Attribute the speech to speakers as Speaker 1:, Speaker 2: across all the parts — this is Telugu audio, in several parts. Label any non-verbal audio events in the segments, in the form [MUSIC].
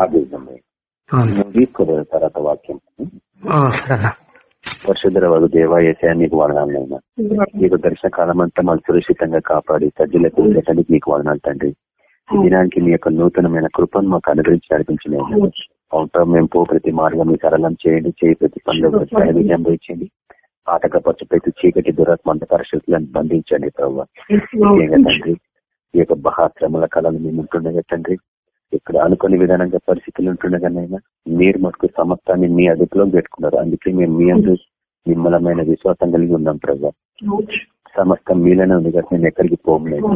Speaker 1: ప్రార్థిద్దాం తీసుకోలేదు తర్వాత వాక్యం. పరిశుద్ధ వరకు దేవ ఏసా నీకు వదనాలైనా మీకు దర్శన కాలం అంతా మనం సురక్షితంగా కాపాడి సజ్జలకు ఉండటానికి మీకు వదనాలు తండ్రి. ఈ దినానికి మీ యొక్క నూతనమైన కృపను మాకు అనుగ్రహించి నడిపించిన అవుతా మేము పో ప్రతి మార్గం మీ సరళం చేయండి చేయి ప్రతి పనులు విజయం ఇచ్చింది ఆటకపరచు ప్రతి చీకటి దురాత్మ అంత పరిస్థితులను బంధించండి ప్రభావ తండ్రి ఈ యొక్క బహాశ్రమల కళలు మేము ఉంటుండగా తండ్రి. ఇక్కడ అనుకునే విధానంగా పరిస్థితులు ఉంటుండగానైనా మీరు మటుకు సమస్తాన్ని మీ అదుపులో పెట్టుకున్నారు. అందుకే మేము మీ అందు నిమ్మలమైన విశ్వాసం కలిగి ఉన్నాం ప్రభావ సమస్తం మీలోనే ఉంది కదా నేను ఎక్కడికి పోగలేదు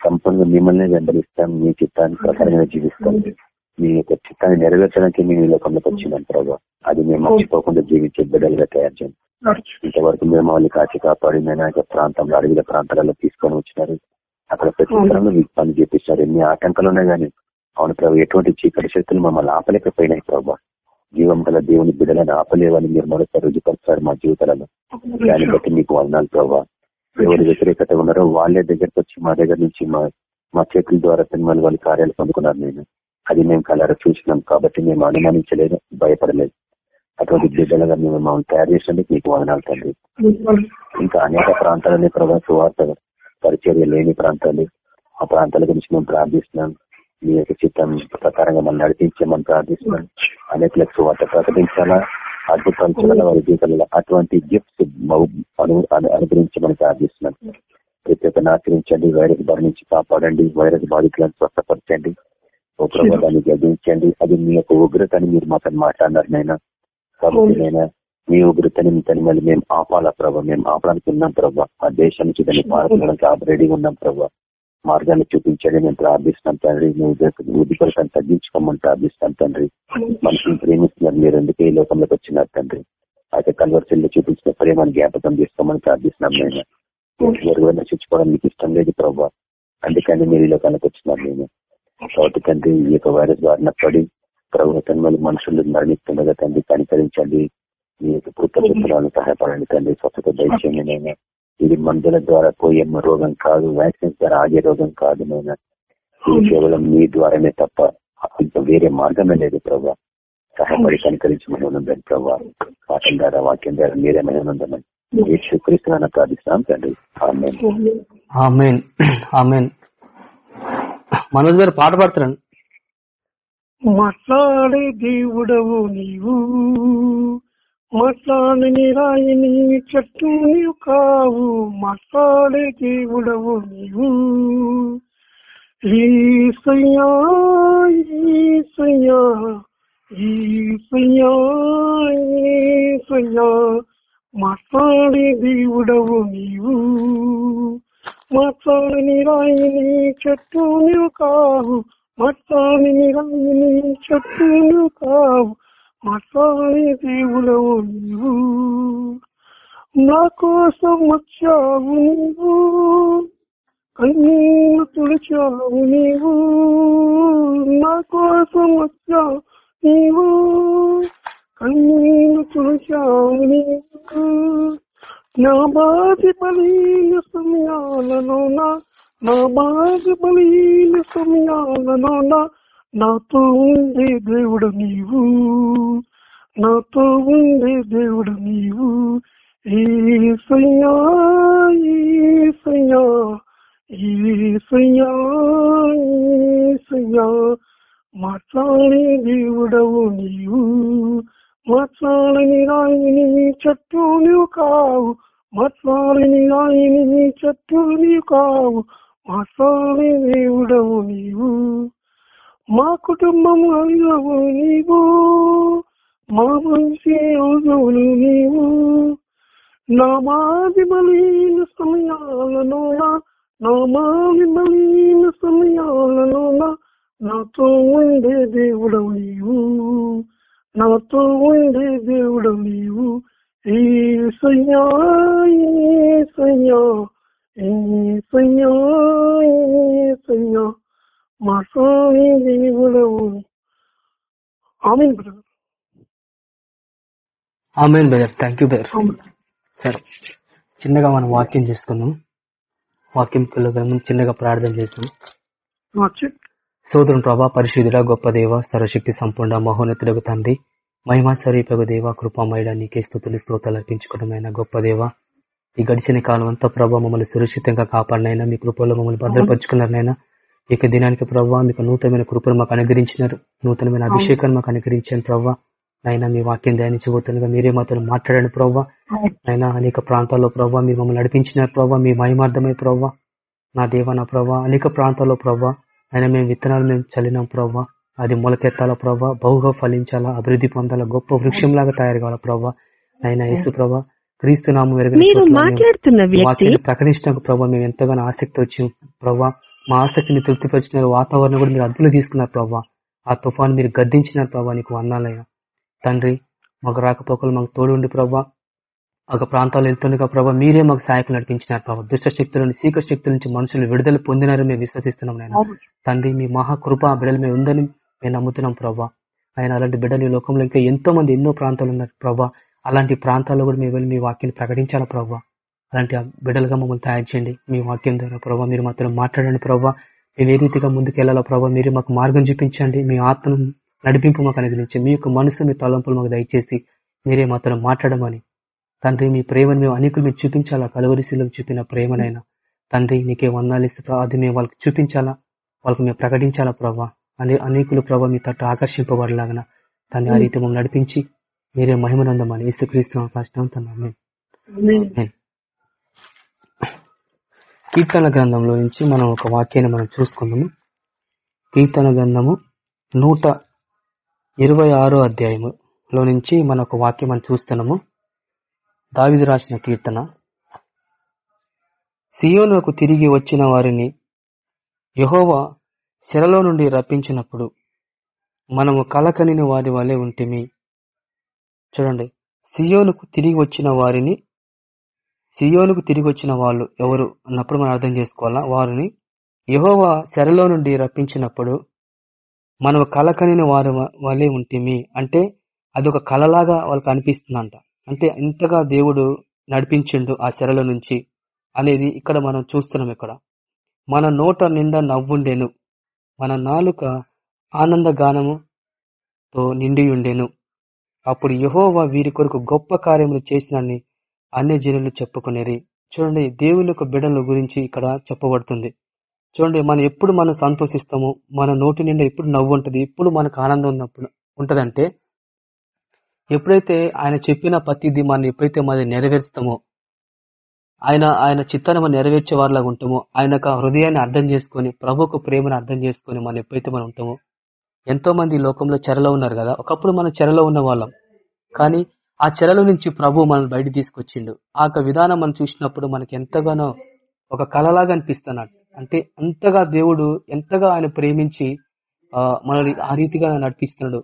Speaker 1: సంపూర్ణంగా మిమ్మల్ని వెంబడిస్తాం. మీ చిత్తాన్ని ప్రకారంగా జీవిస్తాం. మీ యొక్క చిత్తాన్ని నెరవేర్చడానికి మేము ఈ లోకంలోకి వచ్చినాం ప్రభావ అది మేము మర్చిపోకుండా జీవించే బిడ్డలుగా తయారు చేయండి ఇంతవరకు మేము మమ్మల్ని కాచి కాపాడి నేను ప్రాంతంలో అడవిల ప్రాంతాలలో తీసుకొని వచ్చినారు. అక్కడ ప్రతి మీకు పని చేపిస్తారు. ఎన్ని ఆటంకాలు ఉన్నాయి కానీ అవును ప్రభు ఎటువంటి చీకటి శక్తులు మమ్మల్ని ఆపలేకపోయినాయి ప్రభావ జీవం గల దేవుని బిడ్డలను ఆపలేవని మీరు మరొకసారి రుజుపరుస్తారు మా జీవితాలలో. దాన్ని బట్టి మీకు వందనాలు ప్రభావ ఎవరు వ్యతిరేకత ఉన్నారో వాళ్ళే దగ్గరకు వచ్చి మా దగ్గర నుంచి మా మా చేతుల ద్వారా సినిమాలు వాళ్ళు కార్యాలు పొందుకున్నారు నేను. అది మేము కలరా చూసినాం కాబట్టి మేము అనుమానించలేదు భయపడలేదు. అటువంటి బిడ్డలుగా మేము మమ్మల్ని తయారు చేసినందుకు మీకు వదనాలు తండ్రి. ఇంకా అనేక ప్రాంతాలనే ప్రభావ సువార్త పరిచర్య లేని ప్రాంతాలు ఆ ప్రాంతాల గురించి మేము ప్రార్థిస్తున్నాం. మీ యొక్క చిత్తం ప్రకారంగా మనం నడిపించమని ప్రార్థిస్తున్నాం అనేక వార్త ప్రకటించాలా? అద్భుతాలు చూడాలి? వారి జీవితంలో అటువంటి గిఫ్ట్స్ అనుగ్రహించమని ప్రార్థిస్తున్నాం ప్రతి ఒక్కరిని ఆచరించండి వైరస్ బారి నుంచి కాపాడండి వైరస్ బాధితులను స్వస్థపరచండి. ఓ ప్రభుత్వాన్ని అది మీ యొక్క ఉగ్రతని మీరు మాతో మాట్లాడినారు నైనా కాబట్టి నైనా మీ ఉగ్రతని తని మళ్ళీ మేము ఆపాలా ప్రభావ మేము ఆపడానికి ఉన్నాం ప్రభావ ఆ దేశం నుంచి దాన్ని పాల్గొనడానికి రెడీగా ఉన్నాం ప్రభావ మార్గాన్ని చూపించండి నేను ప్రార్థిస్తాం తండ్రి. నువ్వు ఉద్దిపరకాన్ని తగ్గించుకోమని ప్రార్థిస్తాను తండ్రి. మనుషులు ప్రేమిస్తున్నారు మీరు ఎందుకు ఈ లోకంలోకి వచ్చినారు తండ్రి? అయితే కల్వర్సీల్లో చూపించిన ప్రేమను జ్ఞాపకం చేసుకోమని ప్రార్థిస్తున్నాం నేను ఎవరు నశించుకోవడం మీకు ఇష్టం లేదు ప్రభావ అందుకని మీరు ఈ లోకానికి వచ్చినారు నేను కాబట్టి తండ్రి ఈ యొక్క వైరస్ బారిన పడి ప్రభుత్వం మళ్ళీ మనుషులు మరణిస్తుండగా తండ్రి కనికరించండి. మీ యొక్క కృతజ్ఞతలను సహాయపడండి తండ్రి. స్వచ్ఛత దయచేయండి నేను ఇది మందుల ద్వారా పోయే రోగం కాదు వ్యాక్సిన్స్ ద్వారా ఆగే రోగం కాదు నేను ఇది కేవలం మీ ద్వారానే తప్ప వేరే మార్గమే లేదు ప్రభా. సహాయపడి కనికరించమని ఉందని ప్రభా. వాక్యం ద్వారా వాక్యం ద్వారా మీరేమైనా ఉందని యేసుక్రీస్తున్నా ప్రార్థిస్తున్నాం తండ్రి.
Speaker 2: మనోజ్ గారు పాట పాడుతున్నాను.
Speaker 3: మాట్లాడే దేవుడవు నీవు. మాట్లాడని రాయిని చెట్టు నీవు కావు మాట్లాడే దేవుడవు నీవు. ఈసయ్యా ఈసయ్యా ఈసయ్యా ఈసయ్యా మాట్లాడే దేవుడవు నీవు. మాట్లాడని రాయిని చెట్టు నీవు కావు మాట్లాడని రాయిని చెట్టు నీవు కావు. మాట్లాడే దేవుడవు నీవు? నా కోసం వచ్చావు నీవు? కన్నీళ్ళు తుడిచావు నీవు? నా కోసం వచ్చావు నీవు? కన్నీళ్ళు తుడిచావు నీవు? నా బాధి బలీన సమయాలలో నా బాధి బలీన సమయాలలో నాతో ఉండే దేవుడు నీవు. నాతో ఉండే దేవుడు నీవు. ఈసయ్యా ఈసయ్యా ఈసయ్యా ఈసయ్యా మాట్లాడే దేవుడవు నీవు. మాట్లాడని రాయిని చెట్టు నీవు కావు. మాట్లాడని రాయిని చెట్టు నీవు కావు. మాట్లాడే దేవుడవు నీవు. మా కుటుంబం అయ్యవు నీవు మా మంచి అవును నీవు. నా మాది బలీన సమయాలను నా మాది బలీన సమయాలను నాతో ఉండే దేవుడవు నీవు. నాతో ఉండే దేవుడవు నీవు. ఈ సయ్యా ఈ సయ్యా ఈ సయ్యా ఈ సయ్యా. మా స్వామి దేవుడవు ఆమె brother.
Speaker 2: Amen brother. Thank you brother సరే చిన్నగా మనం వాక్యం చేసుకుందాం. వాక్యం ముందు చిన్నగా ప్రార్థన చేస్తాం సోదరుని ప్రభా పరిశుద్ధుడ గొప్ప దేవ సర్వశక్తి సంపూర్ణ మహోన్నతుడకు తండ్రి మహిమా స్వరూపకు దేవ కృపామయుడ నీకే స్థుతులు స్తోతాలు అర్పించుకోవడమైన గొప్ప దేవ. ఈ గడిచిన కాలం అంతా ప్రభావ మమ్మల్ని సురక్షితంగా కాపాడినైనా మీ కృపలో మమ్మల్ని భద్రపరుచుకున్నారనైనా ఇక దినానికి ప్రభావ మీకు నూతనమైన కృపను మాకు అనుగ్రహించినారు. నూతనమైన అభిషేకాన్ని మాకు అనుగ్రహించాను ప్రభావ అయినా మీ వాక్యం ధ్యానించబోతుండగా మీరే మాతో మాట్లాడండి ప్రభావ అయినా అనేక ప్రాంతాల్లో ప్రభావ మీరు మమ్మల్ని నడిపించినారు ప్రభావ మీ మహిమార్థమై ప్రభావ నా దేవ నా ప్రభావ అనేక ప్రాంతాల్లో ప్రభావ అయినా మేము విత్తనాలు మేము చల్లినాం ప్రభావ అది మొలకెత్తాలా ప్రభావ బహుగా ఫలించాలా అభివృద్ధి పొందాలా గొప్ప వృక్షంలాగా తయారు కావాలా ప్రభావ అయినా యేసు ప్రభావ క్రీస్తు నామం ప్రకటించడానికి ప్రభావ మేము ఎంతగానో ఆసక్తి వచ్చి ప్రభావ మా ఆసక్తిని తృప్తిపరిచిన వాతావరణం కూడా మీరు అదుపులో తీసుకున్నారు ప్రభావ ఆ తుఫాను మీరు గద్దించినారు ప్రభావ నీకు వందాలయ్య. తండ్రి మాకు రాకపోకలు మాకు తోడు ఉండి ప్రభావ ఒక ప్రాంతాల్లో వెళ్తుండగా ప్రభావ మీరే మాకు సహాయకులు నడిపించినారు ప్రభావ దుష్ట శక్తుల నుంచి సీక శక్తుల నుంచి మనుషులు విడుదల పొందినారని మేము విశ్వసిస్తున్నాం నాయన. తండ్రి మీ మహాకృప బిడ్డల మీద ఉందని మేము నమ్ముతున్నాం ప్రభావ ఆయన అలాంటి బిడ్డలు ఈ లోకంలో ఇంకా ఎంతో మంది ఎన్నో ప్రాంతాలు ఉన్నారు ప్రభావ అలాంటి ప్రాంతాల్లో కూడా మేము వెళ్ళి మీ వాక్యాన్ని ప్రకటించాలా ప్రభావ అలాంటి బిడ్డలుగా మమ్మల్ని తయారు చేయండి. మీ వాక్యం ద్వారా ప్రభావ మీరు మాత్రం మాట్లాడండి ప్రభావ మేము ఏ రీతిగా ముందుకు వెళ్ళాలో ప్రభావ మీరు మాకు మార్గం చూపించండి. మీ ఆత్మను నడిపింపు మాకు అనుగ్రహించండి మీ యొక్క మనసు మీ తలంపులు మాకు దయచేసి మీరే మాత్రం మాట్లాడమని. తండ్రి మీ ప్రేమను మేము అనేకులు మీరు చూపించాలా? కలవరిశీలకు చూపిన ప్రేమనైనా. తండ్రి నీకే వందాలు ఇస్తే ప్రభావ అది మేము వాళ్ళకి చూపించాలా? వాళ్ళకి మేము ప్రకటించాలా ప్రభావ అనే అనేకులు ప్రభావ మీ తట్టు ఆకర్షింపబడలాగన తను ఆ రీతి మమ్మల్ని నడిపించి మీరే మహిమనందమని. యేసుక్రీస్తు కష్టం తను కీర్తన గ్రంథంలో నుంచి మనం ఒక వాక్యాన్ని మనం చూసుకుందాము. కీర్తన గ్రంథము నూట ఇరవై ఆరో అధ్యాయములో నుంచి మన ఒక వాక్యం మనం చూస్తున్నాము. దావిది రాసిన కీర్తన. సియోనుకు తిరిగి వచ్చిన వారిని యహోవా శిరలో నుండి రప్పించినప్పుడు మనము కలకనిన వారి వలె ఉంటిమి. చూడండి. సియోనుకు తిరిగి వచ్చిన వారిని సియోనుకు తిరిగి వచ్చిన వాళ్ళు ఎవరు అన్నప్పుడు మనం అర్థం చేసుకోవాలా? వారిని యహోవా శరలో నుండి రప్పించినప్పుడు మనం కలకనిన వారి వలె ఉంటిమి. అంటే అది ఒక కలలాగా వాళ్ళకి అనిపిస్తుందంట. అంటే ఇంతగా దేవుడు నడిపించిండు ఆ శరల నుంచి అనేది ఇక్కడ మనం చూస్తున్నాం ఇక్కడ. మన నోట నిండా నవ్వుండెను. మన నాలుక ఆనంద గానముతో నిండి ఉండెను అప్పుడు యహోవా వీరి కొరకు గొప్ప కార్యములు చేసినని అన్ని జనులు చెప్పుకునేది. చూడండి దేవుని యొక్క బిడల గురించి ఇక్కడ చెప్పబడుతుంది. చూడండి మనం ఎప్పుడు మనం సంతోషిస్తాము మన నోటి నిండా ఎప్పుడు నవ్వు ఉంటుంది ఎప్పుడు మనకు ఆనందం ఉన్నప్పుడు ఉంటుందంటే ఎప్పుడైతే ఆయన చెప్పిన ప్రతిదీ మనం ఎప్పుడైతే మనం నెరవేరుస్తామో ఆయన ఆయన చిత్తాన్ని మనం నెరవేర్చే వారిలాగా ఉంటామో ఆయన హృదయాన్ని అర్థం చేసుకొని ప్రభుకు ప్రేమను అర్థం చేసుకొని మనం ఎప్పుడైతే మనం ఉంటామో ఎంతో మంది లోకంలో చెరలో ఉన్నారు కదా ఒకప్పుడు మనం చెరలో ఉన్న వాళ్ళం కానీ ఆ చెరల నుంచి ప్రభు మనల్ని బయట తీసుకొచ్చిండు. ఆ యొక్క విధానం మనం చూసినప్పుడు మనకి ఎంతగానో ఒక కళలాగా అనిపిస్తున్నాడు అంటే అంతగా దేవుడు ఎంతగా ఆయన ప్రేమించి మనల్ని ఆ రీతిగా నడిపిస్తున్నాడు.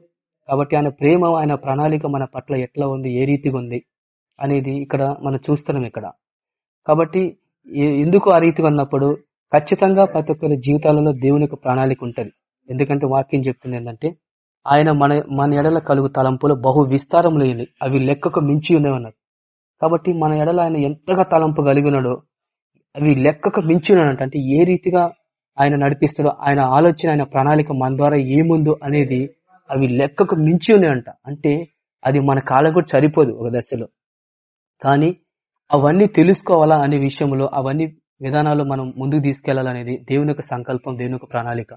Speaker 2: కాబట్టి ఆయన ప్రేమ ఆయన ప్రణాళిక మన పట్ల ఎట్లా ఉంది ఏ రీతిగా ఉంది అనేది ఇక్కడ మనం చూస్తున్నాం ఇక్కడ. కాబట్టి ఎందుకు ఆ రీతిగా ఉన్నప్పుడు ఖచ్చితంగా ప్రతి ఒక్కరి జీవితాలలో దేవుని యొక్క ప్రణాళిక ఉంటుంది. ఎందుకంటే వాక్యం చెప్తుంది ఏంటంటే ఆయన మన మన ఎడల కలుగు తలంపులు బహు విస్తారం లేని అవి లెక్కకు మించి ఉన్నాయన్నారు కాబట్టి మన ఎడల ఆయన ఎంతగా తలంపు కలిగి ఉన్నాడో అవి లెక్కకు మించి ఉన్నాడంట అంటే ఏ రీతిగా ఆయన నడిపిస్తాడో ఆయన ఆలోచన ఆయన ప్రణాళిక మన ద్వారా ఏముందో అనేది అవి లెక్కకు మించి ఉన్నాయంట అంటే అది మన కాలం కూడా సరిపోదు ఒక దశలో. కానీ అవన్నీ తెలుసుకోవాలా అనే విషయంలో అవన్నీ విధానాలు మనం ముందుకు తీసుకెళ్ళాలనేది దేవుని యొక్క సంకల్పం దేవుని యొక్క ప్రణాళిక.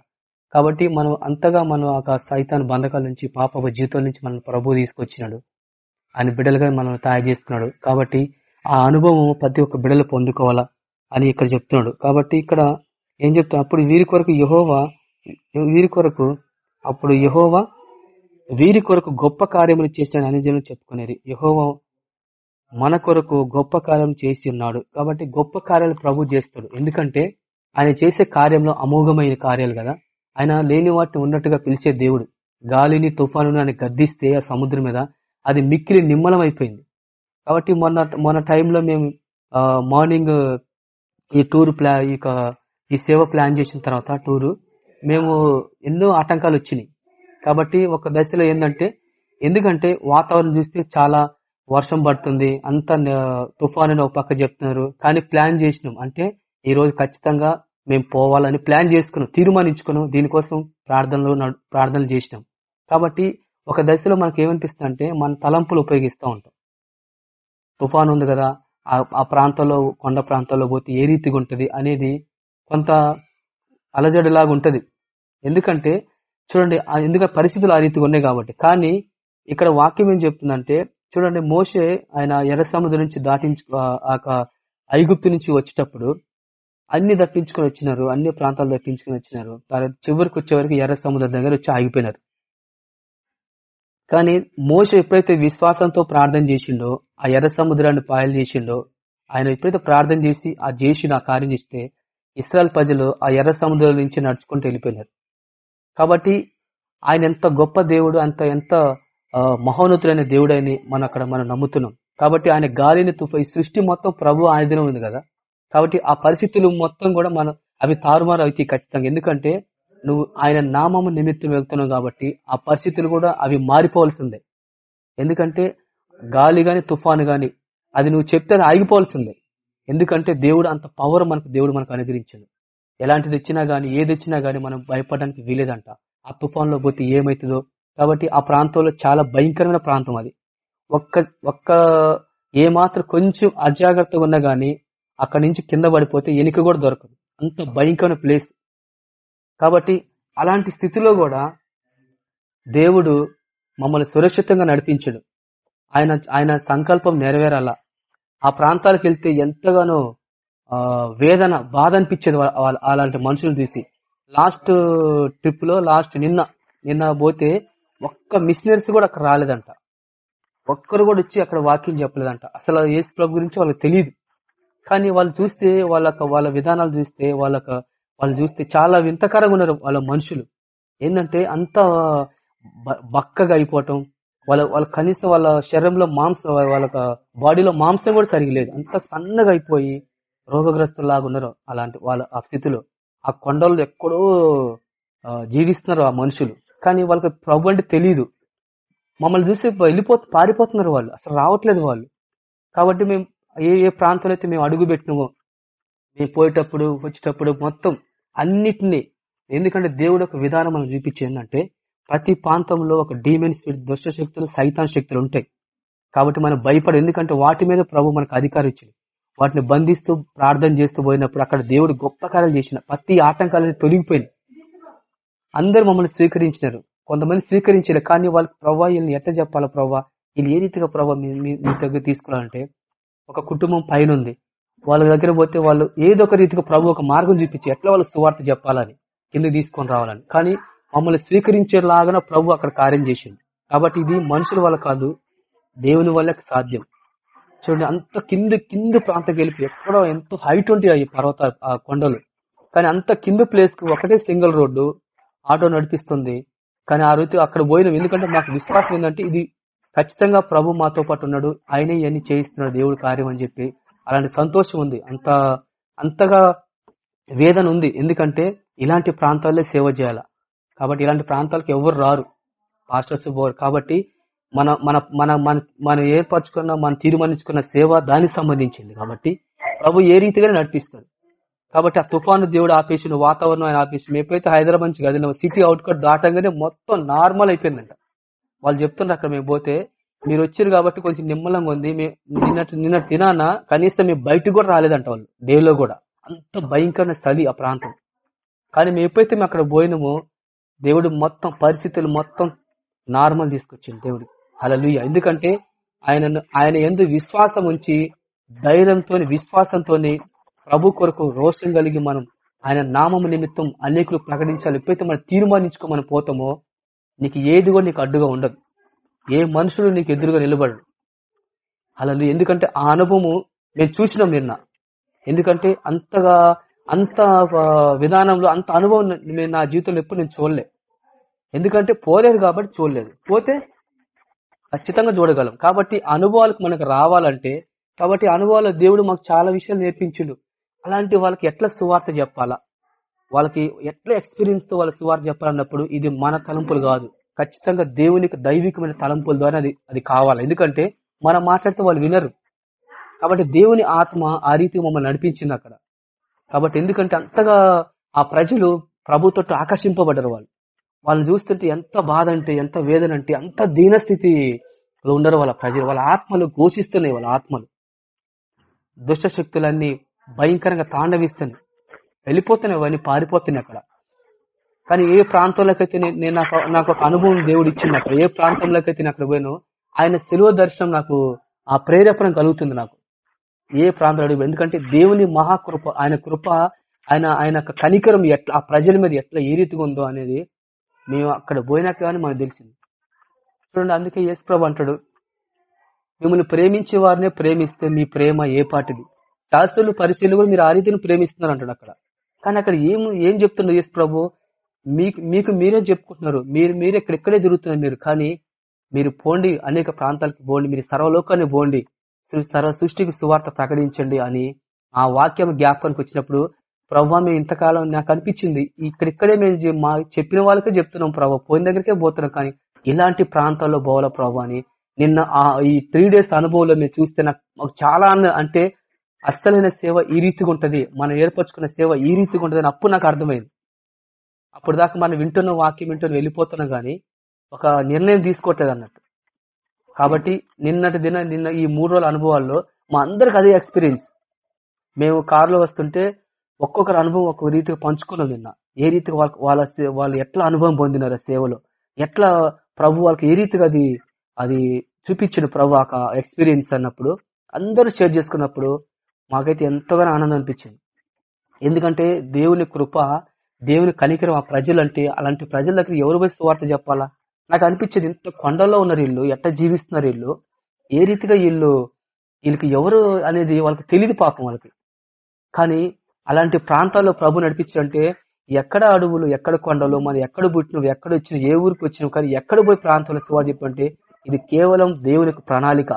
Speaker 2: కాబట్టి మనం అంతగా మనం ఆ సైతాన్ బంధకాల నుంచి పాప జీవితం నుంచి మనం ప్రభు తీసుకొచ్చినాడు. ఆయన బిడ్డలుగా మనం తయారు చేసుకున్నాడు కాబట్టి ఆ అనుభవం ప్రతి ఒక్క బిడ్డలు పొందుకోవాలా అని ఇక్కడ చెప్తున్నాడు. కాబట్టి ఇక్కడ ఏం చెప్తా అప్పుడు వీరి కొరకు యహోవా వీరి కొరకు అప్పుడు యహోవా వీరి కొరకు గొప్ప కార్యములు చేసిన అని జనం చెప్పుకునేది. యహోవా మన కొరకు గొప్ప కార్యం చేసి ఉన్నాడు. కాబట్టి గొప్ప కార్యాలు ప్రభు చేస్తాడు. ఎందుకంటే ఆయన చేసే కార్యంలో అమోఘమైన కార్యాలు కదా. ఆయన లేని వాటిని ఉన్నట్టుగా పిలిచే దేవుడు. గాలిని తుఫానుని ఆయన గద్దిస్తే ఆ సముద్రం మీద అది మిక్కిలి నిమ్మలం అయిపోయింది కాబట్టి మొన్న మొన్న టైంలో మేము మార్నింగ్ ఈ టూర్ ప్లా ఈ ఈ సేవ ప్లాన్ చేసిన తర్వాత టూరు మేము ఎన్నో ఆటంకాలు వచ్చినాయి. కాబట్టి ఒక దశలో ఏంటంటే ఎందుకంటే వాతావరణం చూస్తే చాలా వర్షం పడుతుంది అంత తుఫాను అని ఒక పక్క చెప్తున్నారు. కానీ ప్లాన్ చేసినాం. అంటే ఈ రోజు ఖచ్చితంగా మేము పోవాలని ప్లాన్ చేసుకున్నాం తీర్మానించుకున్నాం దీనికోసం ప్రార్థనలు ప్రార్థనలు చేసినాం. కాబట్టి ఒక దశలో మనకి ఏమనిపిస్తుంది అంటే మన తలంపులు ఉపయోగిస్తూ ఉంటాం. తుఫాన్ ఉంది కదా ఆ ఆ ప్రాంతంలో కొండ ప్రాంతాల్లో పోతే ఏ రీతిగా ఉంటుంది అనేది కొంత అలజడిలాగా ఉంటుంది. ఎందుకంటే చూడండి ఎందుకంటే పరిస్థితులు ఆ రీతిగా ఉన్నాయి కాబట్టి. కానీ ఇక్కడ వాక్యం ఏం చెప్తుందంటే చూడండి మోసే ఆయన ఎర్ర సముద్రం నుంచి దాటించు ఆ- ఆ ఐగుప్తు నుంచి వచ్చేటప్పుడు అన్ని దప్పించుకొని వచ్చినారు అన్ని ప్రాంతాలు దప్పించుకొని వచ్చినారు. తర్వాత చివరికి వచ్చేవరకు ఎర్ర సముద్రం దగ్గర వచ్చి ఆగిపోయినారు. కానీ మోస ఎప్పుడైతే విశ్వాసంతో ప్రార్థన చేసిండో ఆ ఎర్ర సముద్రాన్ని పాయలు చేసిండో ఆయన ఎప్పుడైతే ప్రార్థన చేసి ఆ చేసిన ఆ కార్యం చేస్తే ఇస్రాయల్ ప్రజలు ఆ ఎర్ర సముద్రం నుంచి నడుచుకుంటూ వెళ్ళిపోయినారు. కాబట్టి ఆయన ఎంత గొప్ప దేవుడు అంత ఎంత ఆ, మహోన్నతుడైన దేవుడని మనం అక్కడ మనం నమ్ముతున్నాం. కాబట్టి ఆయన గాలిని తుఫా ఈ సృష్టి మొత్తం ప్రభు ఆధీనం ఉంది కదా. కాబట్టి ఆ పరిస్థితులు మొత్తం కూడా మనం అవి తారుమారు అవుతాయి ఖచ్చితంగా. ఎందుకంటే నువ్వు ఆయన నామము నిమిత్తం వెళ్తున్నావు కాబట్టి ఆ పరిస్థితులు కూడా అవి మారిపోవాల్సిందే. ఎందుకంటే గాలి గాని తుఫాను గాని అది నువ్వు చెప్తే అది ఆగిపోవాల్సిందే. ఎందుకంటే దేవుడు అంత పవర్ మనకు దేవుడు మనకు అనుగ్రహించాడు. ఎలాంటిది ఇచ్చినా గానీ ఏది వచ్చినా గానీ మనం భయపడడానికి వీలేదంట. ఆ తుఫాన్లో పోతే ఏమవుతుందో కాబట్టి ఆ ప్రాంతంలో చాలా భయంకరమైన ప్రాంతం అది. ఒక్క ఒక్క ఏమాత్రం కొంచెం అజాగ్రత్తగా ఉన్నా గానీ అక్కడి నుంచి కింద పడిపోతే ఎలిక కూడా దొరకదు. అంత భయంకరమైన ప్లేస్. కాబట్టి అలాంటి స్థితిలో కూడా దేవుడు మమ్మల్ని సురక్షితంగా నడిపించడు. ఆయన ఆయన సంకల్పం నెరవేరాల. ఆ ప్రాంతాలకు వెళ్తే ఎంతగానో వేదన బాధ అనిపించేది అలాంటి మనుషులు చూసి. లాస్ట్ ట్రిప్లో లాస్ట్ నిన్న నిన్న పోతే ఒక్క మిషనరీస్ కూడా అక్కడ రాలేదంట. ఒక్కరు కూడా వచ్చి అక్కడ వాక్యం చెప్పలేదంట. అసలు ఏ ప్రభు గురించి వాళ్ళకి తెలియదు కానీ వాళ్ళు చూస్తే వాళ్ళ వాళ్ళ విధానాలు చూస్తే వాళ్ళ వాళ్ళు చూస్తే చాలా వింతకరంగా ఉన్నారు వాళ్ళ మనుషులు. ఏంటంటే అంత బ- బక్కగా అయిపోవటం వాళ్ళ వాళ్ళ కనీసం వాళ్ళ శరీరంలో మాంసం వాళ్ళ బాడీలో మాంసం కూడా సరిగలేదు అంత సన్నగా అయిపోయి రోగగ్రస్తులాగా ఉన్నారు అలాంటి వాళ్ళ ఆ స్థితిలో. ఆ కొండల్లో ఎక్కడో జీవిస్తున్నారు ఆ మనుషులు. కానీ వాళ్ళకి ప్రభు అంటే తెలియదు మమ్మల్ని చూసి వెళ్ళిపో పారిపోతున్నారు వాళ్ళు. అసలు రావట్లేదు వాళ్ళు. కాబట్టి మేము ఏ ఏ ప్రాంతంలో అయితే మేము అడుగు పెట్టినామో మేము పోయేటప్పుడు వచ్చేటప్పుడు మొత్తం అన్నిటినీ ఎందుకంటే దేవుడు ఒక విధానం మనం చూపించేది ఏంటంటే ప్రతి ప్రాంతంలో ఒక డీమెన్ స్పిరిట్ దుష్ట శక్తులు సైతాన్ శక్తులు ఉంటాయి. కాబట్టి మనం భయపడ ఎందుకంటే వాటి మీద ప్రభు మనకు అధికారం ఇచ్చింది వాటిని బంధిస్తూ ప్రార్థన చేస్తూ పోయినప్పుడు అక్కడ దేవుడు గొప్ప కార్యాలు చేసిన ప్రతి ఆటంకాలని తొలగిపోయింది అందరూ మమ్మల్ని స్వీకరించినారు. కొంతమంది స్వీకరించారు కానీ వాళ్ళకి ప్రభావ వీళ్ళని ఎట్లా చెప్పాలా ప్రభావ వీళ్ళు ఏ రీతిగా ప్రభావ మీ మీ- మీ దగ్గర తీసుకురాలంటే ఒక కుటుంబం పైన ఉంది వాళ్ళ దగ్గర పోతే వాళ్ళు ఏదో ఒక రీతిగా ప్రభు ఒక మార్గం చూపించి ఎట్లా వాళ్ళు సువార్త చెప్పాలని కింద తీసుకొని రావాలని. కానీ మమ్మల్ని స్వీకరించేలాగా ప్రభు అక్కడ కార్యం చేసింది కాబట్టి ఇది మనుషుల వల్ల కాదు దేవుని వల్ల సాధ్యం. చూడండి అంత కింద కింద ప్రాంతం గెలిపి ఎక్కడో ఎంతో హైట్ ఉంటాయి ఈ పర్వత ఆ కొండలు. కానీ అంత కింద ప్లేస్కి ఒకటే సింగిల్ రోడ్డు ఆటో నడిపిస్తుంది. కానీ ఆ రీతి అక్కడ పోయినాం. ఎందుకంటే మాకు విశ్వాసం ఏంటంటే ఇది ఖచ్చితంగా ప్రభు మాతో పాటు ఉన్నాడు. ఆయనే ఇవన్నీ చేయిస్తున్నాడు దేవుడు కార్యం అని చెప్పి అలాంటి సంతోషం ఉంది. అంత అంతగా వేదన ఉంది. ఎందుకంటే ఇలాంటి ప్రాంతాల్లో సేవ చేయాల. కాబట్టి ఇలాంటి ప్రాంతాలకు ఎవరు రారు. పాస్టర్స్ పోరు. కాబట్టి మన మన మన మన మనం ఏర్పరచుకున్న మనం తీర్మానించుకున్న సేవ దానికి సంబంధించింది. కాబట్టి ప్రభు ఏ రీతిగా నడిపిస్తాడు. కాబట్టి ఆ తుఫాను దేవుడు ఆపేసిన వాతావరణం ఆయన ఆపేసిన ఎప్పుడైతే హైదరాబాద్ నుంచి కదిలిన సిటీ అవుట్కట్ దాటంగానే మొత్తం నార్మల్ అయిపోయిందంట. వాళ్ళు చెప్తున్నారు అక్కడ మేము పోతే మీరు వచ్చారు కాబట్టి కొంచెం నిమ్మలంగా ఉంది మే- నిన్నటి నిన్న తినాన కనీసం మేము బయటకు కూడా రాలేదంట వాళ్ళు డేలో కూడా. అంత భయంకరమైన స్థలి ఆ ప్రాంతం. కానీ మేము ఎప్పుడైతే మేము అక్కడ పోయినామో దేవుడు మొత్తం పరిస్థితులు మొత్తం నార్మల్ తీసుకొచ్చింది దేవుడు. అలా ఎందుకంటే ఆయన ఆయన ఎందు విశ్వాసం ఉంచి ధైర్యంతో విశ్వాసంతో ప్రభు కొరకు రోషం కలిగి మనం ఆయన నామం నిమిత్తం అనేకులు ప్రకటించాలి. ఎప్పుడైతే మనం తీర్మానించుకో మనం పోతామో నీకు ఏది కూడా నీకు అడ్డుగా ఉండదు. ఏ మనుషులు నీకు ఎదురుగా నిలబడరు అలా ఎందుకంటే ఆ అనుభవము నేను చూసినాం నిన్న. ఎందుకంటే అంతగా అంత విధానంలో అంత అనుభవం నేను నా జీవితంలో ఎప్పుడు నేను చూడలే. ఎందుకంటే పోలేదు కాబట్టి చూడలేదు. పోతే ఖచ్చితంగా చూడగలం. కాబట్టి అనుభవాలకు మనకు రావాలంటే కాబట్టి అనుభవాల దేవుడు మాకు చాలా విషయాలు నేర్పించిండు. అలాంటి వాళ్ళకి ఎట్లా సువార్త చెప్పాలా? వాళ్ళకి ఎట్లా ఎక్స్పీరియన్స్తో వాళ్ళకి సువార్త చెప్పాలన్నప్పుడు ఇది మన తలంపులు కాదు. ఖచ్చితంగా దేవునికి దైవికమైన తలంపుల ద్వారా అది అది కావాలి. ఎందుకంటే మనం మాట్లాడితే వాళ్ళు వినరు. కాబట్టి దేవుని ఆత్మ ఆ రీతి మమ్మల్ని నడిపించింది అక్కడ. కాబట్టి ఎందుకంటే అంతగా ఆ ప్రజలు ప్రభుతో ఆకర్షింపబడ్డారు వాళ్ళు. వాళ్ళని చూస్తుంటే ఎంత బాధ అంటే ఎంత వేదన అంటే అంత దీనస్థితిలో ఉండరు వాళ్ళ ప్రజలు. వాళ్ళ ఆత్మలు ఘోషిస్తున్నాయి వాళ్ళ ఆత్మలు. దుష్ట శక్తులన్నీ భయంకరంగా తాండవిస్తున్నాయి. వెళ్ళిపోతున్నాయి అవన్నీ పారిపోతున్నాయి అక్కడ. కానీ ఏ ప్రాంతంలోకైతే నేను నాకు నాకు ఒక అనుభవం దేవుడు ఇచ్చింది అక్కడ ఏ ప్రాంతంలోకైతే నేను అక్కడ పోయానో ఆయన సెలవు దర్శనం నాకు ఆ ప్రేరేపణ కలుగుతుంది నాకు. ఏ ప్రాంతం అడుగు ఎందుకంటే దేవుని మహాకృప ఆయన కృప ఆయన ఆయన యొక్క కనికరం ఎట్లా ఆ ప్రజల మీద ఎట్లా ఏ రీతిగా ఉందో అనేది మేము అక్కడ పోయినాక కానీ మనకు తెలిసింది. చూడండి అందుకే యేసు ప్రభు అంటాడు మిమ్మల్ని ప్రేమించే వారినే ప్రేమిస్తే మీ ప్రేమ ఏ పాటిది? శాస్త్రులు పరిశీలన కూడా మీరు ఆ రీతిని ప్రేమిస్తున్నారు అంటాడు అక్కడ. కానీ అక్కడ ఏం ఏం చెప్తున్నారు యేసు ప్రభు? మీకు మీకు మీరే చెప్పుకుంటున్నారు. మీరు మీరే ఇక్కడిక్కడే తిరుగుతున్నారు మీరు. కానీ మీరు పోండి అనేక ప్రాంతాలకు పోండి మీరు సర్వలోకాన్ని పోండి సర్వ సృష్టికి సువార్త ప్రకటించండి అని ఆ వాక్యం జ్ఞాపకానికి వచ్చినప్పుడు ప్రభావ మేము ఇంతకాలం నాకు అనిపించింది. ఇక్కడిక్కడే మేము మా చెప్పిన వాళ్ళకే చెప్తున్నాం ప్రభావ పోయిన దగ్గరికే పోతున్నాం కానీ ఇలాంటి ప్రాంతాల్లో పోవాల ప్రభావ అని. నిన్న ఆ ఈ త్రీ డేస్ అనుభవంలో మేము చూస్తే నాకు చాలా అంటే అస్సలైన సేవ ఈ రీతిగా ఉంటుంది. మనం ఏర్పరచుకున్న సేవ ఈ రీతిగా ఉంటుంది అప్పుడు నాకు అర్థమైంది. అప్పుడు దాకా మనం వింటున్న వాక్యం వింటున్న వెళ్ళిపోతున్నాం కానీ ఒక నిర్ణయం తీసుకోవట్లేదు అన్నట్టు. కాబట్టి నిన్నటి దిన నిన్న ఈ మూడు రోజుల అనుభవాల్లో మా అందరికి అదే ఎక్స్పీరియన్స్. మేము కారులో వస్తుంటే ఒక్కొక్కరు అనుభవం ఒక్కొక్క రీతిగా పంచుకున్నాం నిన్న. ఏ రీతిగా వాళ్ళ వాళ్ళ సే- వాళ్ళు ఎట్లా అనుభవం పొందినారు ఆ సేవలో. ఎట్లా ప్రభు వాళ్ళకి ఏ రీతిగా అది అది చూపించిన ప్రభు ఆ ఎక్స్పీరియన్స్ అన్నప్పుడు అందరూ షేర్ చేసుకున్నప్పుడు మాకైతే ఎంతగానో ఆనందం అనిపించింది. ఎందుకంటే దేవుని కృప దేవుని కనికరం ఆ ప్రజలంటే అలాంటి ప్రజల దగ్గర ఎవరు పోయి సువార్త చెప్పాలా? నాకు అనిపించేది ఇంత కొండల్లో ఉన్నారు వీళ్ళు ఎట్ట జీవిస్తున్నారు వీళ్ళు? ఏ రీతిగా వీళ్ళు వీళ్ళకి ఎవరు అనేది వాళ్ళకి తెలియదు పాపం వాళ్ళకి. కానీ అలాంటి ప్రాంతాల్లో ప్రభు నడిపించారంటే ఎక్కడ అడవులు ఎక్కడ కొండలు మరి ఎక్కడ పుట్టినవి ఎక్కడ వచ్చిన ఏ ఊరికి వచ్చినవి కానీ ఎక్కడ పోయి ప్రాంతాల్లో సువార్త చెప్పంటే ఇది కేవలం దేవుని ప్రణాళిక.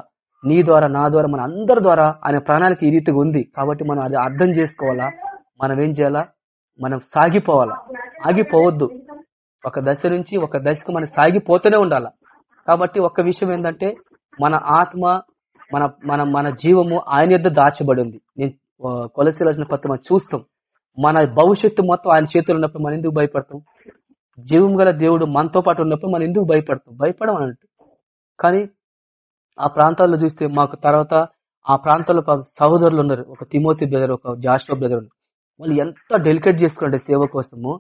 Speaker 2: నీ ద్వారా నా ద్వారా మన అందరి ద్వారా ఆయన ప్రాణానికి ఈ రీతిగా ఉంది. కాబట్టి మనం అది అర్థం చేసుకోవాలా? మనం ఏం చేయాలా? మనం సాగిపోవాలా? ఆగిపోవద్దు. ఒక దశ నుంచి ఒక దశకు మనం సాగిపోతూనే ఉండాలి? కాబట్టి ఒక విషయం ఏంటంటే మన ఆత్మ మన మన మన జీవము ఆయన యొద్ దాచబడి ఉంది నేను కొలసి రాసిన పత్రం మనం చూస్తాం. మన భవిష్యత్తు మొత్తం ఆయన చేతులు ఉన్నప్పుడు మనం ఎందుకు భయపడతాం? జీవం గల దేవుడు మనతో పాటు ఉన్నప్పుడు మనం ఎందుకు భయపడతాం? భయపడం కానీ ఆ ప్రాంతాల్లో చూస్తే మాకు తర్వాత ఆ ప్రాంతాల్లో సహోదరులు ఉన్నారు. ఒక తిమోతి బ్రదర్ ఒక జాస్టో బ్రదర్. ఉన్నారు వాళ్ళు ఎంత డెలికేట్ చేసుకున్నారంటే సేవ కోసము.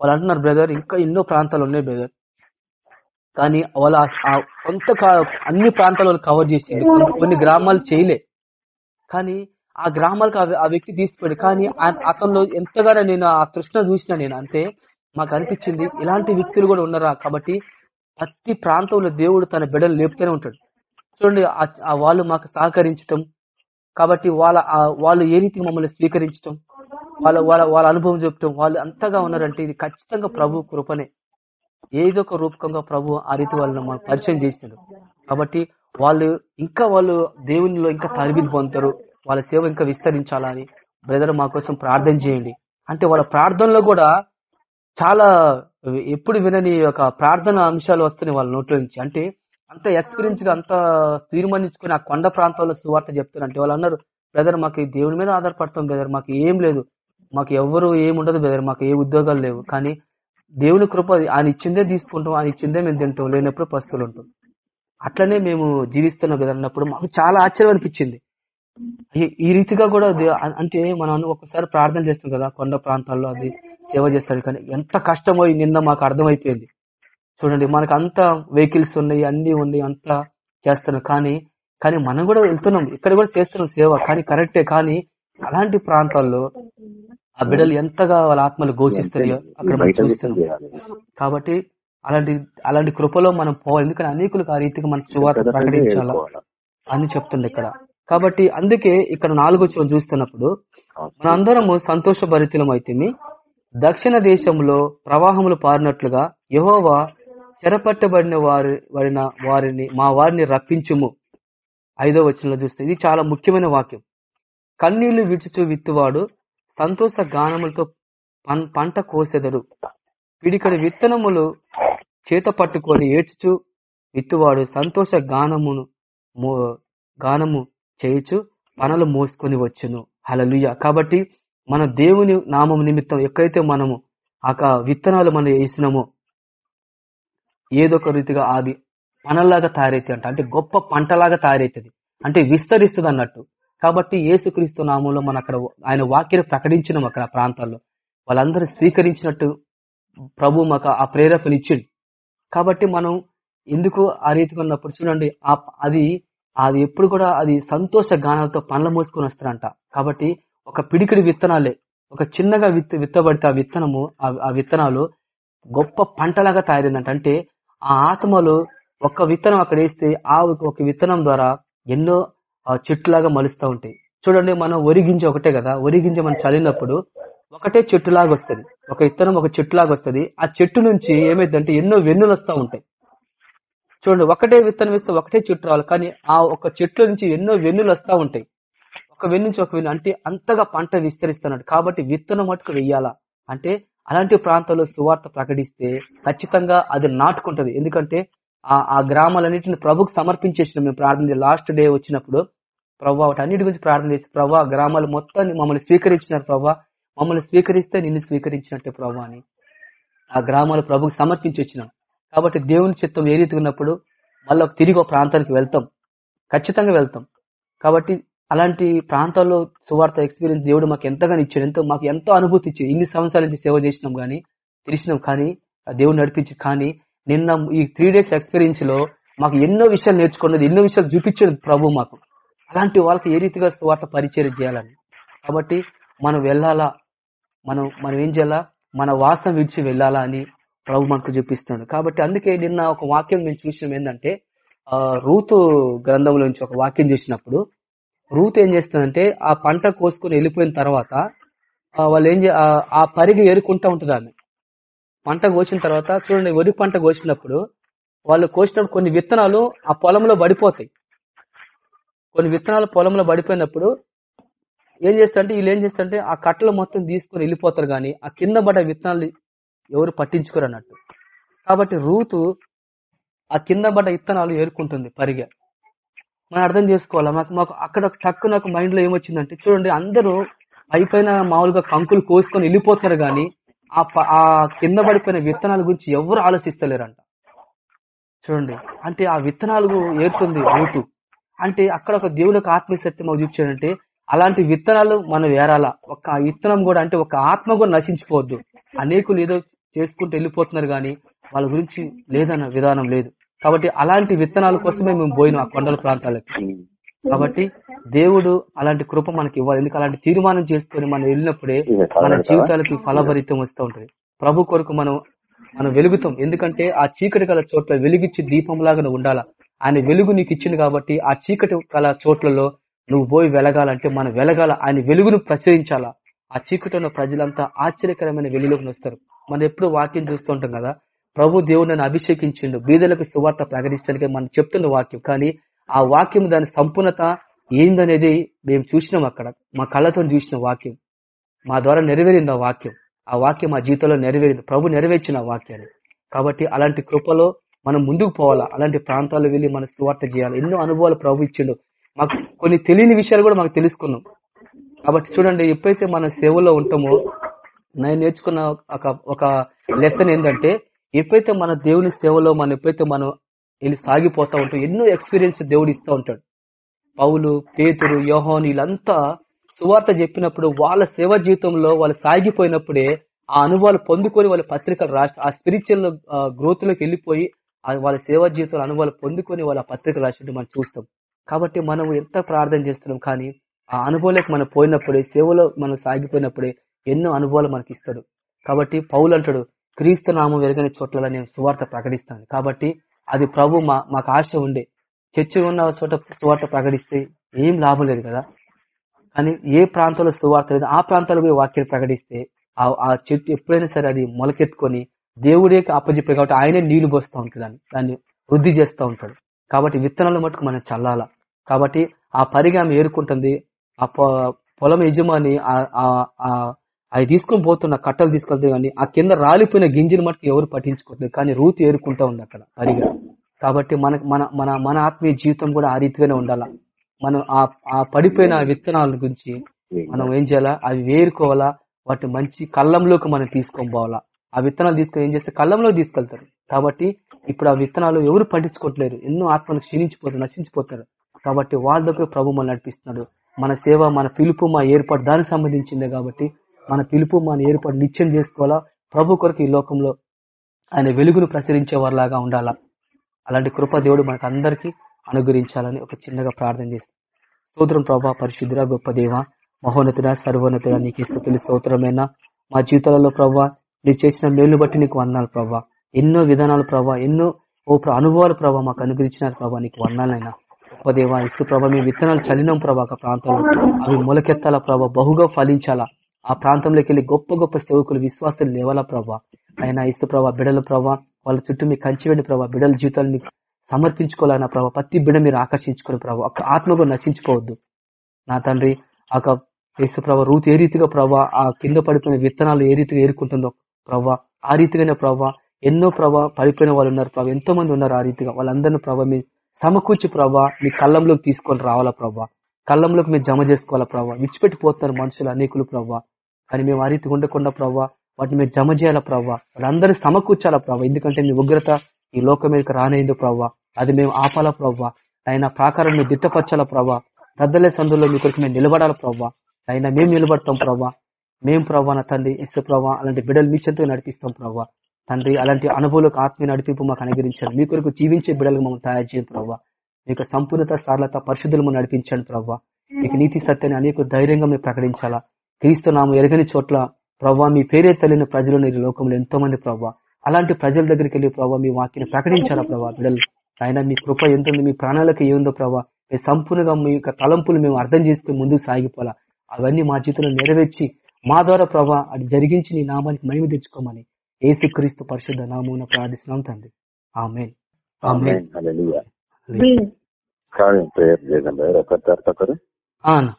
Speaker 2: వాళ్ళు అంటున్నారు బ్రదర్ ఇంకా ఎన్నో ప్రాంతాలు ఉన్నాయి బ్రదర్. కానీ వాళ్ళు ఆ- కొంత అన్ని ప్రాంతాలను కవర్ చేసింది. కొన్ని- గ్రామాలు చేయలే. కానీ ఆ గ్రామాలకు ఆ ఆ వ్యక్తి తీసుకుపోయాడు. కానీ అతనిలో ఎంతగానో నేను ఆ తృష్ణ చూసిన నేను అంతే. మాకు అనిపించింది ఇలాంటి వ్యక్తులు కూడా ఉన్నారా? కాబట్టి ప్రతి ప్రాంతంలో దేవుడు తన బిడ్డలు లేపుతూనే ఉంటాడు. చూడండి ఆ- వాళ్ళు మాకు సహకరించటం కాబట్టి వాళ్ళ వాళ్ళు ఏ రీతికి మమ్మల్ని స్వీకరించటం వాళ్ళ వాళ్ళ వాళ్ళ అనుభవం చెప్తాం. వాళ్ళు అంతగా ఉన్నారంటే ఇది ఖచ్చితంగా ప్రభు కృపనే. ఏదో ఒక రూపకంగా ప్రభు ఆ రీతి వాళ్ళని మాకు పరిచయం చేసినాడు. కాబట్టి వాళ్ళు ఇంకా వాళ్ళు దేవునిలో ఇంకా తరబిది పొందుతారు. వాళ్ళ సేవ ఇంకా విస్తరించాలని బ్రదర్ మా కోసం ప్రార్థన చేయండి. అంటే వాళ్ళ ప్రార్థనలో కూడా చాలా ఎప్పుడు వినని ఒక ప్రార్థన అంశాలు వస్తున్నాయి వాళ్ళ నోట్లో నుంచి. అంటే అంత ఎక్స్పీరియన్స్గా అంత తీర్మానించుకుని ఆ కొండ ప్రాంతాల్లో సువార్త చెప్తున్నారు అంటే వాళ్ళు అన్నారు. బ్రదర్ మాకు ఈ దేవుని మీద ఆధారపడతాం బ్రదర్ మాకు ఏం లేదు. మాకు ఎవరు ఏముండదు బ్రదర్ మాకు ఏ ఉద్యోగాలు లేవు. కానీ దేవుని కృప ఆయన ఇచ్చిందే తీసుకుంటాం ఆయన ఇచ్చిందే మేము తింటాం లేనప్పుడు పస్తులు ఉంటాం అట్లనే మేము జీవిస్తున్నాం కదా అన్నప్పుడు మాకు చాలా ఆశ్చర్యం అనిపించింది. ఈ- రీతిగా కూడా అంటే మనం ఒకసారి ప్రార్థన చేస్తాం కదా కొండ ప్రాంతాల్లో అది సేవ చేస్తాడు కానీ ఎంత కష్టమో ఈ నిన్న మాకు అర్థమైపోయింది. చూడండి మనకు అంత వెహికల్స్ ఉన్నాయి అన్ని ఉన్నాయి అంతా చేస్తున్నాం. కానీ కానీ మనం కూడా వెళ్తున్నాం. ఇక్కడ కూడా చేస్తున్నాం సేవ కానీ కరెక్టే. కానీ అలాంటి ప్రాంతాల్లో ఆ బిడ్డలు ఎంతగా వాళ్ళ ఆత్మలు ఘోషిస్తాయో అక్కడ మనం చూస్తున్నాం. కాబట్టి అలాంటి అలాంటి కృపలో మనం పోవాలి. ఎందుకంటే అనేకులకు ఆ రీతిగా మన
Speaker 1: కథకంటే
Speaker 2: ప్రకటించాలా. అని చెప్తుండే ఇక్కడ. కాబట్టి అందుకే ఇక్కడ నాలుగో చోటు చూస్తున్నప్పుడు మనందరము సంతోషభరితులం అయితేమి దక్షిణ దేశంలో ప్రవాహములు పారినట్లుగా యెహోవా చెరపట్టబడిన వారి వారిన వారిని మా వారిని రప్పించుము. ఐదో వచనంలో చూస్తే ఇది చాలా ముఖ్యమైన వాక్యం. కన్నీళ్ళు విడుచుచు విత్తువాడు సంతోష గానములతో పం- పంట కోసెదడు. పిడికడి విత్తనములు చేత పట్టుకొని ఏడ్చుచు విత్తువాడు సంతోష గానమును మో- గానము చేయుచు పనులు మోసుకొని వచ్చును. హలలుయ కాబట్టి మన దేవుని నామం నిమిత్తం ఎక్కడైతే మనము ఆ విత్తనాలు మనం వేసినామో ఏదో ఒక రీతిగా అది పనలాగా తయారైతుంది అంట అంటే గొప్ప పంటలాగా తయారైతుంది. అంటే విస్తరిస్తుంది అన్నట్టు. కాబట్టి ఏసుక్రీస్తు నామంలో మనం అక్కడ ఆయన వాక్యను ప్రకటించినాం అక్కడ ప్రాంతాల్లో. వాళ్ళందరూ స్వీకరించినట్టు ప్రభు మాకు ఆ ప్రేరేపణ ఇచ్చిండు. కాబట్టి మనం ఎందుకు ఆ రీతిగా ఉన్నప్పుడు చూడండి ఆ అది అది ఎప్పుడు కూడా అది సంతోష గానాలతో పండ్ల మోసుకొని వస్తారంట. కాబట్టి ఒక పిడికిడి విత్తనాలే ఒక చిన్నగా విత్ విత్తబడితే ఆ విత్తనము ఆ- ఆ విత్తనాలు గొప్ప పంటలాగా తయారైందంట. అంటే ఆ ఆత్మలో ఒక్క విత్తనం అక్కడ వేస్తే ఆ ఒక విత్తనం ద్వారా ఎన్నో చెట్టులాగా మలుస్తూ ఉంటాయి. చూడండి మనం వరి గింజ ఒకటే కదా ఒరిగింజ మనం చల్లినప్పుడు ఒకటే చెట్టులాగా వస్తుంది. ఒక విత్తనం ఒక చెట్టులాగా వస్తుంది. ఆ చెట్టు నుంచి ఏమైందంటే ఎన్నో వెన్నులు వస్తూ ఉంటాయి. చూడండి ఒకటే విత్తనం వేస్తే ఒకటే చెట్టు రావాలి కానీ ఆ ఒక చెట్టు నుంచి ఎన్నో వెన్నులు వస్తూ ఉంటాయి. ఒక వెన్ను నుంచి ఒక వెన్ను అంటే అంతగా పంట విస్తరిస్తున్నాడు కాబట్టి విత్తనం మటుకు వెయ్యాలా? అంటే అలాంటి ప్రాంతాల్లో సువార్త ప్రకటిస్తే ఖచ్చితంగా అది నాటుకుంటది. ఎందుకంటే ఆ ఆ గ్రామాలన్నింటిని ప్రభుకు సమర్పించేసిన మేము ప్రార్థన లాస్ట్ డే వచ్చినప్పుడు ప్రభావ వాటి అన్నిటి గురించి ప్రార్థన చేసి ప్రభా గ్రామాలు మొత్తాన్ని మమ్మల్ని స్వీకరించినారు ప్రభా మమ్మల్ని స్వీకరిస్తే నిన్ను స్వీకరించినట్టే ప్రభా అని ఆ గ్రామాలు ప్రభుకు సమర్పించి వచ్చినాం కాబట్టి దేవుని చిత్తం ఏ రీతి ఉన్నప్పుడు మళ్ళీ తిరిగి ఒక ప్రాంతానికి వెళ్తాం. ఖచ్చితంగా వెళ్తాం. కాబట్టి అలాంటి ప్రాంతాల్లో సువార్త ఎక్స్పీరియన్స్ దేవుడు మాకు ఎంతగానో ఇచ్చాడు. ఎంతో మాకు ఎంతో అనుభూతి ఇచ్చాడు. ఇన్ని సంవత్సరాల నుంచి సేవ చేసినాం కానీ తెలిసినాం కానీ ఆ దేవుడు నడిపించి కానీ నిన్న ఈ త్రీ డేస్ ఎక్స్పీరియన్స్లో మాకు ఎన్నో విషయాలు నేర్చుకున్నది ఎన్నో విషయాలు చూపించాడు ప్రభు మాకు. అలాంటి వాళ్ళకి ఏ రీతిగా సువార్త పరిచయం చేయాలని. కాబట్టి మనం వెళ్ళాలా? మనం మనం ఏం చేయాలా? మన వాసన విడిచి వెళ్ళాలా అని ప్రభు మనకు చూపిస్తున్నాడు. కాబట్టి అందుకే నిన్న ఒక వాక్యం మేము చూసినాం ఏంటంటే ఆ, రూతు గ్రంథంలో నుంచి ఒక వాక్యం చూసినప్పుడు రూత్ ఏం చేస్తుందంటే ఆ పంట కోసుకొని వెళ్ళిపోయిన తర్వాత వాళ్ళు ఏం చే- ఆ- పరిగి ఏరుకుంటా ఉంటుంది ఆమె. పంట కోసిన తర్వాత చూడండి వరి పంట కోసినప్పుడు వాళ్ళు కోసినప్పుడు కొన్ని విత్తనాలు ఆ పొలంలో పడిపోతాయి. కొన్ని విత్తనాలు పొలంలో పడిపోయినప్పుడు ఏం చేస్తారంటే వీళ్ళు ఏం చేస్తారంటే ఆ కట్టలు మొత్తం తీసుకొని వెళ్ళిపోతారు కానీ ఆ కింద పడ్డ విత్తనాలు ఎవరు పట్టించుకోరు అన్నట్టు. కాబట్టి రూతు ఆ కింద పడ్డ విత్తనాలు ఏరుకుంటుంది పరిగా. మనం అర్థం చేసుకోవాలా? మాకు మాకు అక్కడ టక్కు నాకు మైండ్లో ఏమొచ్చిందంటే చూడండి అందరూ పైపైన మామూలుగా కంకులు కోసుకొని వెళ్ళిపోతారు కానీ ఆ ప- ఆ కింద పడిపోయిన విత్తనాల గురించి ఎవరు ఆలోచిస్తలేరంట. చూడండి అంటే ఆ విత్తనాలు ఏరుతుంది రూతు అంటే అక్కడ ఒక దేవుని యొక్క ఆత్మీయసత్యం మాకు చూపించాడంటే అలాంటి విత్తనాలు మనం వేరాలా ఒక విత్తనం కూడా అంటే ఒక ఆత్మ కూడా నశించిపోవద్దు. అనేకులు ఏదో చేసుకుంటూ వెళ్ళిపోతున్నారు కానీ వాళ్ళ గురించి లేదన్న విధానం లేదు. కాబట్టి అలాంటి విత్తనాల కోసమే మేము పోయినాం ఆ కొండల ప్రాంతాలకి. కాబట్టి దేవుడు అలాంటి కృప మనకి ఇవ్వాలి. ఎందుకు? అలాంటి తీర్మానం చేసుకొని మనం వెళ్ళినప్పుడే మన జీవితాలకి ఫలభరితం వస్తూ ఉంటది. ప్రభు కొరకు మనం మనం వెలుగుతాం. ఎందుకంటే ఆ చీకటి గల చోట్ల వెలుగిచ్చి దీపంలాగా నువ్వు ఉండాలా? ఆయన వెలుగు నీకు ఇచ్చింది కాబట్టి ఆ చీకటి గల చోట్లలో నువ్వు పోయి వెలగాలంటే మనం వెలగాల. ఆయన వెలుగును ప్రచురించాలా? ఆ చీకటి ఉన్న ప్రజలంతా ఆశ్చర్యకరమైన వెలుగులోకి వస్తారు. మనం ఎప్పుడు వాక్యం చూస్తూ ఉంటాం కదా ప్రభు దేవుడు నన్ను అభిషేకించిండు. బీదలకు సువార్త ప్రకటించడానికి మనం చెప్తున్న వాక్యం. కానీ ఆ వాక్యం దాని సంపూర్ణత ఏందనేది మేము చూసినాం అక్కడ. మా కళ్ళతో చూసిన వాక్యం. మా ద్వారా నెరవేరింది ఆ వాక్యం. ఆ వాక్యం మా జీవితంలో నెరవేరింది. ప్రభు నెరవేర్చిన వాక్యాన్ని కాబట్టి అలాంటి కృపలో మనం ముందుకు పోవాలా? అలాంటి ప్రాంతాల్లో వెళ్ళి మనం సువార్త చేయాలి? ఎన్నో అనుభవాలు ప్రభు ఇచ్చిండు. మాకు కొన్ని తెలియని విషయాలు కూడా మాకు తెలుసుకున్నాం. కాబట్టి చూడండి ఎప్పుడైతే మన సేవలో ఉంటామో నేను నేర్చుకున్న ఒక ఒక లెసన్ ఏంటంటే ఎప్పుడైతే మన దేవుని సేవలో మనం ఎప్పుడైతే మనం వెళ్ళి సాగిపోతా ఉంటాం ఎన్నో ఎక్స్పీరియన్స్ దేవుడు ఇస్తూ ఉంటాడు. పౌలు పేతురు యోహోన్ వీళ్ళంతా సువార్త చెప్పినప్పుడు వాళ్ళ సేవ జీవితంలో వాళ్ళు సాగిపోయినప్పుడే ఆ అనుభవాలు పొందుకొని వాళ్ళ పత్రికలు రాసి ఆ స్పిరిచువల్ గ్రోత్లోకి వెళ్ళిపోయి వాళ్ళ సేవా జీవితంలో అనుభవాలు పొందుకొని వాళ్ళ పత్రికలు రాసినట్టు మనం చూస్తాం. కాబట్టి మనం ఎంత ప్రార్థన చేస్తున్నాం కానీ ఆ అనుభవాలకు మనం పోయినప్పుడే సేవలో మనం సాగిపోయినప్పుడే ఎన్నో అనుభవాలు మనకి ఇస్తాడు. కాబట్టి పౌలు అంటాడు క్రీస్తు నామం వెలుగని చోట్ల నేను సువార్త ప్రకటిస్తాను. కాబట్టి అది ప్రభు మా మాకు ఆశ ఉండే. చర్చి ఉన్న చోట సువార్త ప్రకటిస్తే ఏం లాభం లేదు కదా? కానీ ఏ ప్రాంతంలో సువార్త లేదు ఆ ప్రాంతాలు పోయి వాక్యం ప్రకటిస్తే ఆ ఆ చెట్టు ఎప్పుడైనా సరే అది మొలకెత్తుకొని దేవుడే అప్పచెప్పాడు కాబట్టి ఆయనే నీళ్ళు పోస్తూ ఉంటాడు దాన్ని దాన్ని వృద్ధి చేస్తూ ఉంటాడు. కాబట్టి విత్తనాల మటుకు మనం చల్లాల. కాబట్టి ఆ పరిగా ఏరుకుంటుంది ఆ పొ- పొలం యజమాని ఆ- అది తీసుకొని పోతున్న కట్టలు తీసుకెళ్తే కానీ ఆ కింద రాలిపోయిన గింజలు మటుకు ఎవరు పట్టించుకోవట్లేదు. కానీ రూతు ఏరుకుంటా ఉంది అక్కడ పరిగా కాబట్టి మన మన మన మన ఆత్మీయ జీవితం కూడా ఆ రీతిగానే ఉండాలా? మనం ఆ ఆ పడిపోయిన విత్తనాల గురించి మనం ఏం చేయాలా? అవి వేరుకోవాలా? వాటి మంచి కళ్ళంలోకి మనం తీసుకొని పోవాలా? ఆ విత్తనాలు తీసుకొని ఏం చేస్తే కళ్ళంలోకి తీసుకెళ్తారు. కాబట్టి ఇప్పుడు ఆ విత్తనాలు ఎవరు పట్టించుకోవట్లేరు ఎన్నో ఆత్మలు క్షీణించిపోతారు నశించిపోతారు. కాబట్టి వాళ్ళకు ప్రభు మనల్ని నడిపిస్తున్నాడు. మన సేవ మన పిలుపు మా ఏర్పాటు దానికి సంబంధించిందే కాబట్టి మన పిలుపు మన ఏర్పాటు నిత్యం చేసుకోవాలా? ప్రభు కొరకు ఈ లోకంలో ఆయన వెలుగును ప్రసరించే వారిలాగా ఉండాలా? అలాంటి కృప దేవుడు మనకు అందరికీ అనుగ్రహించాలని ఒక చిన్నగా ప్రార్థన చేస్తాం. స్తోత్రం ప్రభా పరిశుద్ధుర గొప్ప దేవ మహోన్నతుడ సర్వోన్నతుడ నీకు ఇస్తుతులు స్తోత్రమైన? మా జీవితాలలో ప్రభా నీవు చేసిన మేలు బట్టి నీకు వందాలు ప్రభా. ఎన్నో విధానాలు ప్రభా ఎన్నో ఓ అనుభవాలు ప్రభా మాకు అనుగ్రహించినారు ప్రభా నీకు వందాలైనా గొప్ప దేవ ఇస్తు ప్రభా మీ విత్తనాలు చలినం ప్రభా ఒక ప్రాంతంలో. అవి మొలకెత్తాల ప్రభా బహుగా ఫలించాలా? ఆ ప్రాంతంలోకి వెళ్ళి గొప్ప గొప్ప సేవకులు విశ్వాసం లేవాలా ప్రభా ఆయన ఇసు ప్రభా బిడల ప్రభా వాళ్ళ చుట్టూ మీ కంచి వెళ్ళి ప్రభా బిడల జీవితాలు మీకు సమర్పించుకోవాలన్న ప్రభా ప్రతి బిడ మీరు ఆకర్షించుకుని ప్రభా ఒక ఆత్మగా నశించుకోవద్దు నా తండ్రి ఆ యొక్క యేసు ప్రభా రూత్ ఏ రీతిగా ప్రభా ఆ కింద పడిపోయిన విత్తనాలు ఏ రీతిగా ఏరుకుంటుందో ప్రభా ఆ రీతిగానే ప్రభా ఎన్నో ప్రభా పడిపోయిన వాళ్ళు ఉన్నారు ప్రభా ఎంతో మంది ఉన్నారు ఆ రీతిగా. వాళ్ళందరినీ ప్రభా మీ సమకూర్చి ప్రభా మీ కళ్ళంలోకి తీసుకొని రావాలా ప్రభా కళ్ళంలోకి మీరు జమ చేసుకోవాలా ప్రభావ విడిచిపెట్టిపోతున్నారు మనుషులు అనేకులు ప్రభా కానీ మేము ఆ రీతి ఉండకుండా ప్రవ్వా వాటిని మీరు జమ చేయాలా ప్రవ్వా? వాళ్ళందరినీ సమకూర్చాలా ప్రవ్వా? ఎందుకంటే మీ ఉగ్రత ఈ లోకం మీదకి రానేందు ప్రవ్వా? అది మేము ఆపాలా ప్రవ్వా? ఆయన ప్రాకారం మీరు దిట్టపరచాలా ప్రవ్వా? పెద్దలే సందులో మీ కొరకు మేము నిలబడాలా ప్రవ్వా? అయినా మేము నిలబడతాం ప్రభా మేము ప్రవ్వా నా తండ్రి ఇసు ప్రభా అలాంటి బిడ్డలు మీ చెంతగా నడిపిస్తాం ప్రవ్వా. తండ్రి అలాంటి అనుభవాలకు ఆత్మీయ నడిపింపు మాకు అనుగ్రహించారు మీ కొరకు జీవించే బిడ్డలు మమ్మల్ని తయారు చేయండి ప్రవ్వా. మీకు సంపూర్ణత సారలత పరిశుద్ధులు నడిపించండి ప్రభా మీకు నీతి సత్యాన్ని అనేక ధైర్యంగా మేము ప్రకటించాలా. క్రీస్తు నామ ఎరగని చోట్ల ప్రభా మీ పేరే తెలియని ప్రజలు ఈ లోకంలో ఎంతో మంది ప్రభా అలాంటి ప్రజల దగ్గరికి వెళ్ళి ప్రభావ మీ వాక్యని ప్రకటించాలా ప్రభా బిడ్డలు ఆయన మీ కృప ఎంత ఉంది మీ ప్రాణాలకు ఏముందో ప్రభా మీ సంపూర్ణంగా మీ యొక్క తలంపులు మేము అర్థం చేసుకుని ముందుకు సాగిపోలా అవన్నీ మా జీవితంలో నెరవేర్చి మా ద్వారా ప్రభా అది జరిగించి నీ నామానికి మహిమ తెచ్చుకోమని ఏసుక్రీస్తు పరిశుద్ధ నామూన ప్రార్థిస్తున్నాం తండ్రి. ఆమె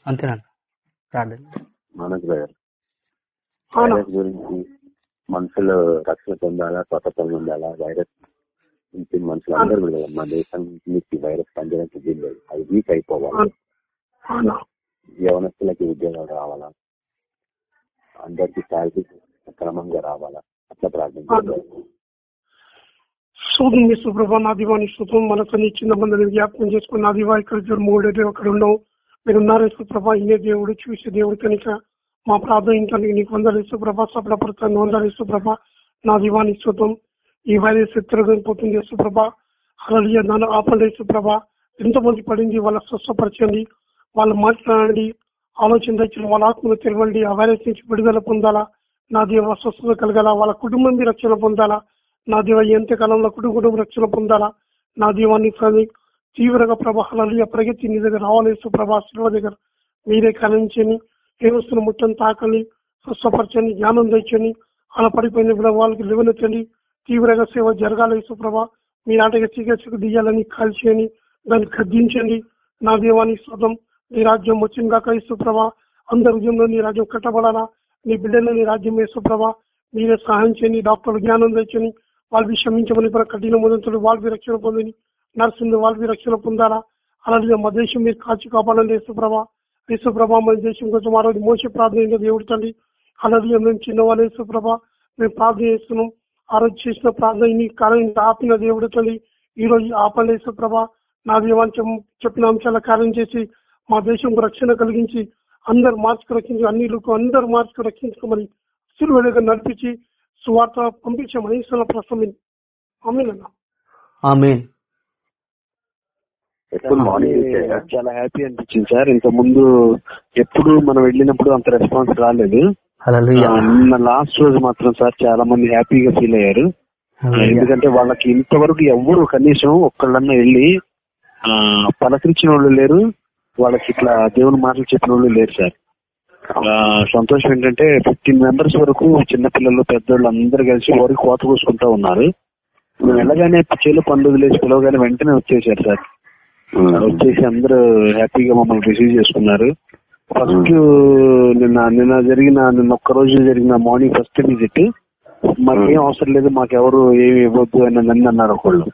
Speaker 2: అంతేనా
Speaker 1: బ్రదర్
Speaker 3: అవునా.
Speaker 1: వైరస్ గురించి మనుషులు రక్షణ పొందాలా స్వతంత్రం పొందాలా వైరస్ నుంచి మనుషులు అందరూ కూడా మన దేశానికి వైరస్ పనిచేయడానికి వీలు అది వీక్ అయిపోవాలి. యవనస్తులకి ఉద్యోగాలు రావాలా? అందరికి శాలరీ క్రమంగా రావాలా? అట్లా ప్రార్థన
Speaker 3: శోధం మీ సుప్రభ నా దివాని శుతం మనకు జ్ఞాపకం చేసుకుని నా దివా ఇక్కడ మూడేది అక్కడ ఉండవు మీరు ఉన్నారు సుప్రభ ఇదే దేవుడు చూసే దేవుడు కనుక మా ప్రార్థన ఇంకా నీకు వందలు సుప్రభ సఫలపడతాను వందలు సుప్రభ నా దివాని శుతం ఈ వైరస్ తిరగకపోతుంది సుప్రభ అలలియ నన్ను ఆపండి సుప్రభ ఎంతమంది పడింది వాళ్ళ స్వస్థపరచండి. వాళ్ళు మాట్లాడండి ఆలోచన తెచ్చిన వాళ్ళ ఆత్మను తెలవండి ఆ వైరస్ నుంచి విడుదల పొందాలా? నా దేవ స్వస్థత కలగాల? వాళ్ళ కుటుంబం రక్షణ పొందాలా? నా దేవ ఎంత కాలంలో కుటుంబం రక్షణ పొందాలా? నా దీవాన్ని తీవ్రంగా ప్రభావాలు ప్రగతి నీ దగ్గర రావాలేసు ప్రభా శిలువ దగ్గర మీరే కనించని ఏవస్తున్న ముట్టని తాకని స్వస్థపరచని జ్ఞానం తెచ్చని అలా పడిపోయిన కూడా వాళ్ళకి లెవెనెత్తండి తీవ్రంగా సేవ జరగాలి. సుప్రభ మీ ఆటగా చికిత్సకు దియ్యాలని కాల్చేయని దాన్ని గద్దించండి నా దేవాన్ని స్వతం నీ రాజ్యం వచ్చింది కాక ఇసుప్రభా అందరి ఉద్యమంలో నీ రాజ్యం కట్టబడాలా? నీ బిడ్డలని నీ రాజ్యం వేసు మీరే సహాయం చేయని డాక్టర్లు జ్ఞానం తెచ్చని వాళ్ళు క్షమించమని కఠిన ముదంతులు వాళ్ళు రక్షణ పొందని నర్సులు వాళ్ళకి రక్షణ పొందాలా? అలాంటిది మా దేశం మీరు కాచి కాపాడండి యేసుప్రభ. యేసుప్రభ మన దేశం కోసం ఆ రోజు మోసే ప్రార్థన దేవుడు తండ్రి. అలాగే మేము చిన్నవాళ్ళు యేసుప్రభ మేము ప్రార్థన చేస్తున్నాం. ఆ రోజు చేసిన ప్రార్థన ఇన్ని కార్యం ఆపిన దేవుడు తండ్రి. ఈ రోజు ఆపండి యేసుప్రభ. నా దేవాంశం చెప్పిన అంశాల కార్యం చేసి మా దేశం రక్షణ కలిగించి అందరు మార్చుకు రక్షించి అన్ని అందరు మార్చుకు రక్షించుకోమని సిలువలుగా నడిపించి సువార్త పంపించే మహేశ్వర ప్రసమి అమ్మేనన్నా
Speaker 1: ఆమె
Speaker 4: చాలా హ్యాపీ అనిపించింది సార్. ఇంత ముందు ఎప్పుడు మనం వెళ్ళినప్పుడు అంత రెస్పాన్స్ రాలేదు. నిన్న లాస్ట్ రోజు మాత్రం సార్ చాలా మంది హ్యాపీగా ఫీల్ అయ్యారు. ఎందుకంటే వాళ్ళకి ఇంతవరకు ఎవ్వరు కనీసం ఒక్కళ్ళన్నా వెళ్ళి పలకరించిన వాళ్ళు లేరు. వాళ్ళకి ఇట్లా దేవుని మాటలు చెప్పిన వాళ్ళు లేరు సార్. సంతోషం ఏంటంటే ఫిఫ్టీన్ మెంబర్స్ వరకు చిన్నపిల్లలు పెద్దోళ్ళు అందరు కలిసి వరకు కోత కోసుకుంటా ఉన్నారు. వెళ్ళగానే చేలు పండు వదిలేసి పిలవగానే వెంటనే వచ్చేసారు సార్. వచ్చేసి అందరూ హ్యాపీగా మమ్మల్ని రిసీవ్ చేసుకున్నారు. ఫస్ట్ నిన్న నిన్న జరిగిన నిన్న ఒక్క రోజు జరిగిన మార్నింగ్ ఫస్ట్ విజిట్ మాకేం అవసరం లేదు మాకెవరు ఏమి ఇవ్వద్దు అని నన్ను అన్నారు ఒకళ్ళు.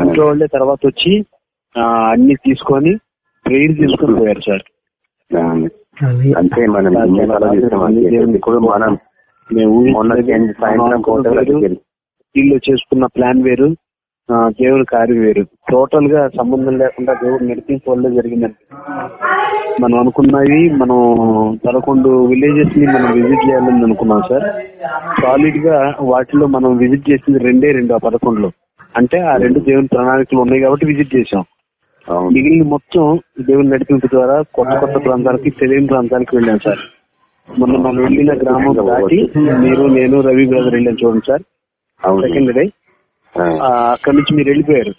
Speaker 4: ఇంట్లో వాళ్ళే తర్వాత వచ్చి అన్ని తీసుకొని ప్రేయర్ తీసుకొని పోయారు సార్.
Speaker 1: అంతే మనం
Speaker 4: వీళ్ళు. చేసుకున్న ప్లాన్ వేరు. దేవుని కార్యం వేరు. టోటల్గా సంబంధం లేకుండా దేవుడు నడిపింపు వల్ల జరిగిందండి. మనం అనుకున్నవి మనం పదకొండు విలేజెస్ని మనం విజిట్ చేయాలని అనుకున్నాం సార్. సాలిడ్గా వాటిలో మనం విజిట్ చేసింది రెండే రెండు ఆ పదకొండులో. అంటే ఆ రెండు దేవుని ప్రణాళికలు ఉన్నాయి కాబట్టి విజిట్ చేసాం మిగిలిన మొత్తం దేవుని నడిపింపు ద్వారా కొత్త కొత్త ప్రాంతాలకి తెలియని ప్రాంతాలకు వెళ్ళాం సార్. మొన్న మనం వెళ్ళిన గ్రామం దాటి మీరు నేను రవి బ్రదర్ వెళ్ళాం చూడండి సార్. సెకండ్ డే అక్కడ నుంచి మీరు వెళ్ళిపోయారు.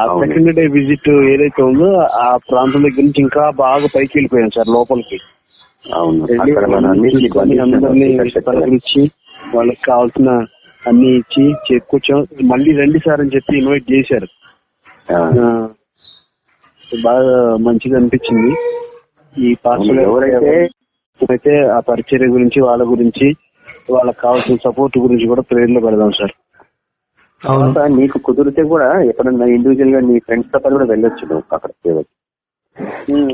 Speaker 4: ఆ. సెకండ్ డే విజిట్ ఏదైతే ఉందో ఆ ప్రాంతం దగ్గర నుంచి ఇంకా బాగా పైకి వెళ్ళిపోయాం సార్ లోపలికి. అందరినీ పలకరించి వాళ్ళకి కావాల్సిన అన్ని ఇచ్చి చే- కూర్చో మళ్ళీ రండి సార్ అని చెప్పి ఇన్వైట్ చేశారు. బాగా మంచిగా అనిపించింది. ఈ పాస్టర్ అయితే ఆ పరిచర్య గురించి వాళ్ళ గురించి వాళ్ళకి కావాల్సిన సపోర్ట్ గురించి కూడా ప్రేర్లో పెడదాం సార్.
Speaker 1: తర్వాత నీకు కుదిరితే కూడా ఎప్పుడన్నా ఇండివిజువల్గా నీ ఫ్రెండ్స్తో పాటు కూడా వెళ్ళొచ్చు నువ్వు అక్కడ సేవకి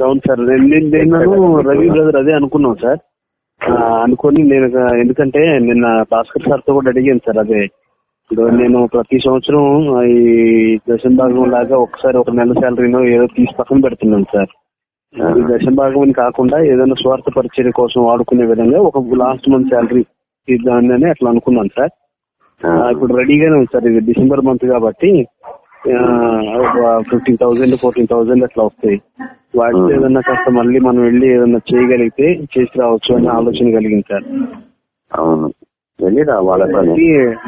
Speaker 4: అవును సార్. నేను రవి బ్రదర్ అదే అనుకున్నాం సార్. అనుకొని నేను ఎందుకంటే నిన్న భాస్కర్ సార్తో కూడా అడిగాను సార్ అదే. ఇప్పుడు నేను ప్రతి సంవత్సరం ఈ దశం భాగం లాగా ఒకసారి ఒక నెల శాలరీనో ఏదో తీసి పక్కన పెడుతున్నాను సార్. ఈ దశం భాగం అని కాకుండా ఏదైనా స్వార్థ పరిచర్య కోసం వాడుకునే విధంగా ఒక లాస్ట్ మంత్ శాలరీ ఇద్దామని అట్లా అనుకున్నాను సార్. ఇప్పుడు రెడీగానే ఉంది సార్. ఇది డిసెంబర్ మంత్ కాబట్టి ఫిఫ్టీన్ థౌసండ్ ఫోర్టీన్ థౌసండ్ అట్లా వస్తాయి. వాటితో ఏదన్నా కాస్త మళ్ళీ మనం వెళ్ళి ఏదన్నా చేయగలిగితే చేసి రావచ్చు అనే ఆలోచన కలిగింది సార్.
Speaker 1: అవును. వాళ్ళ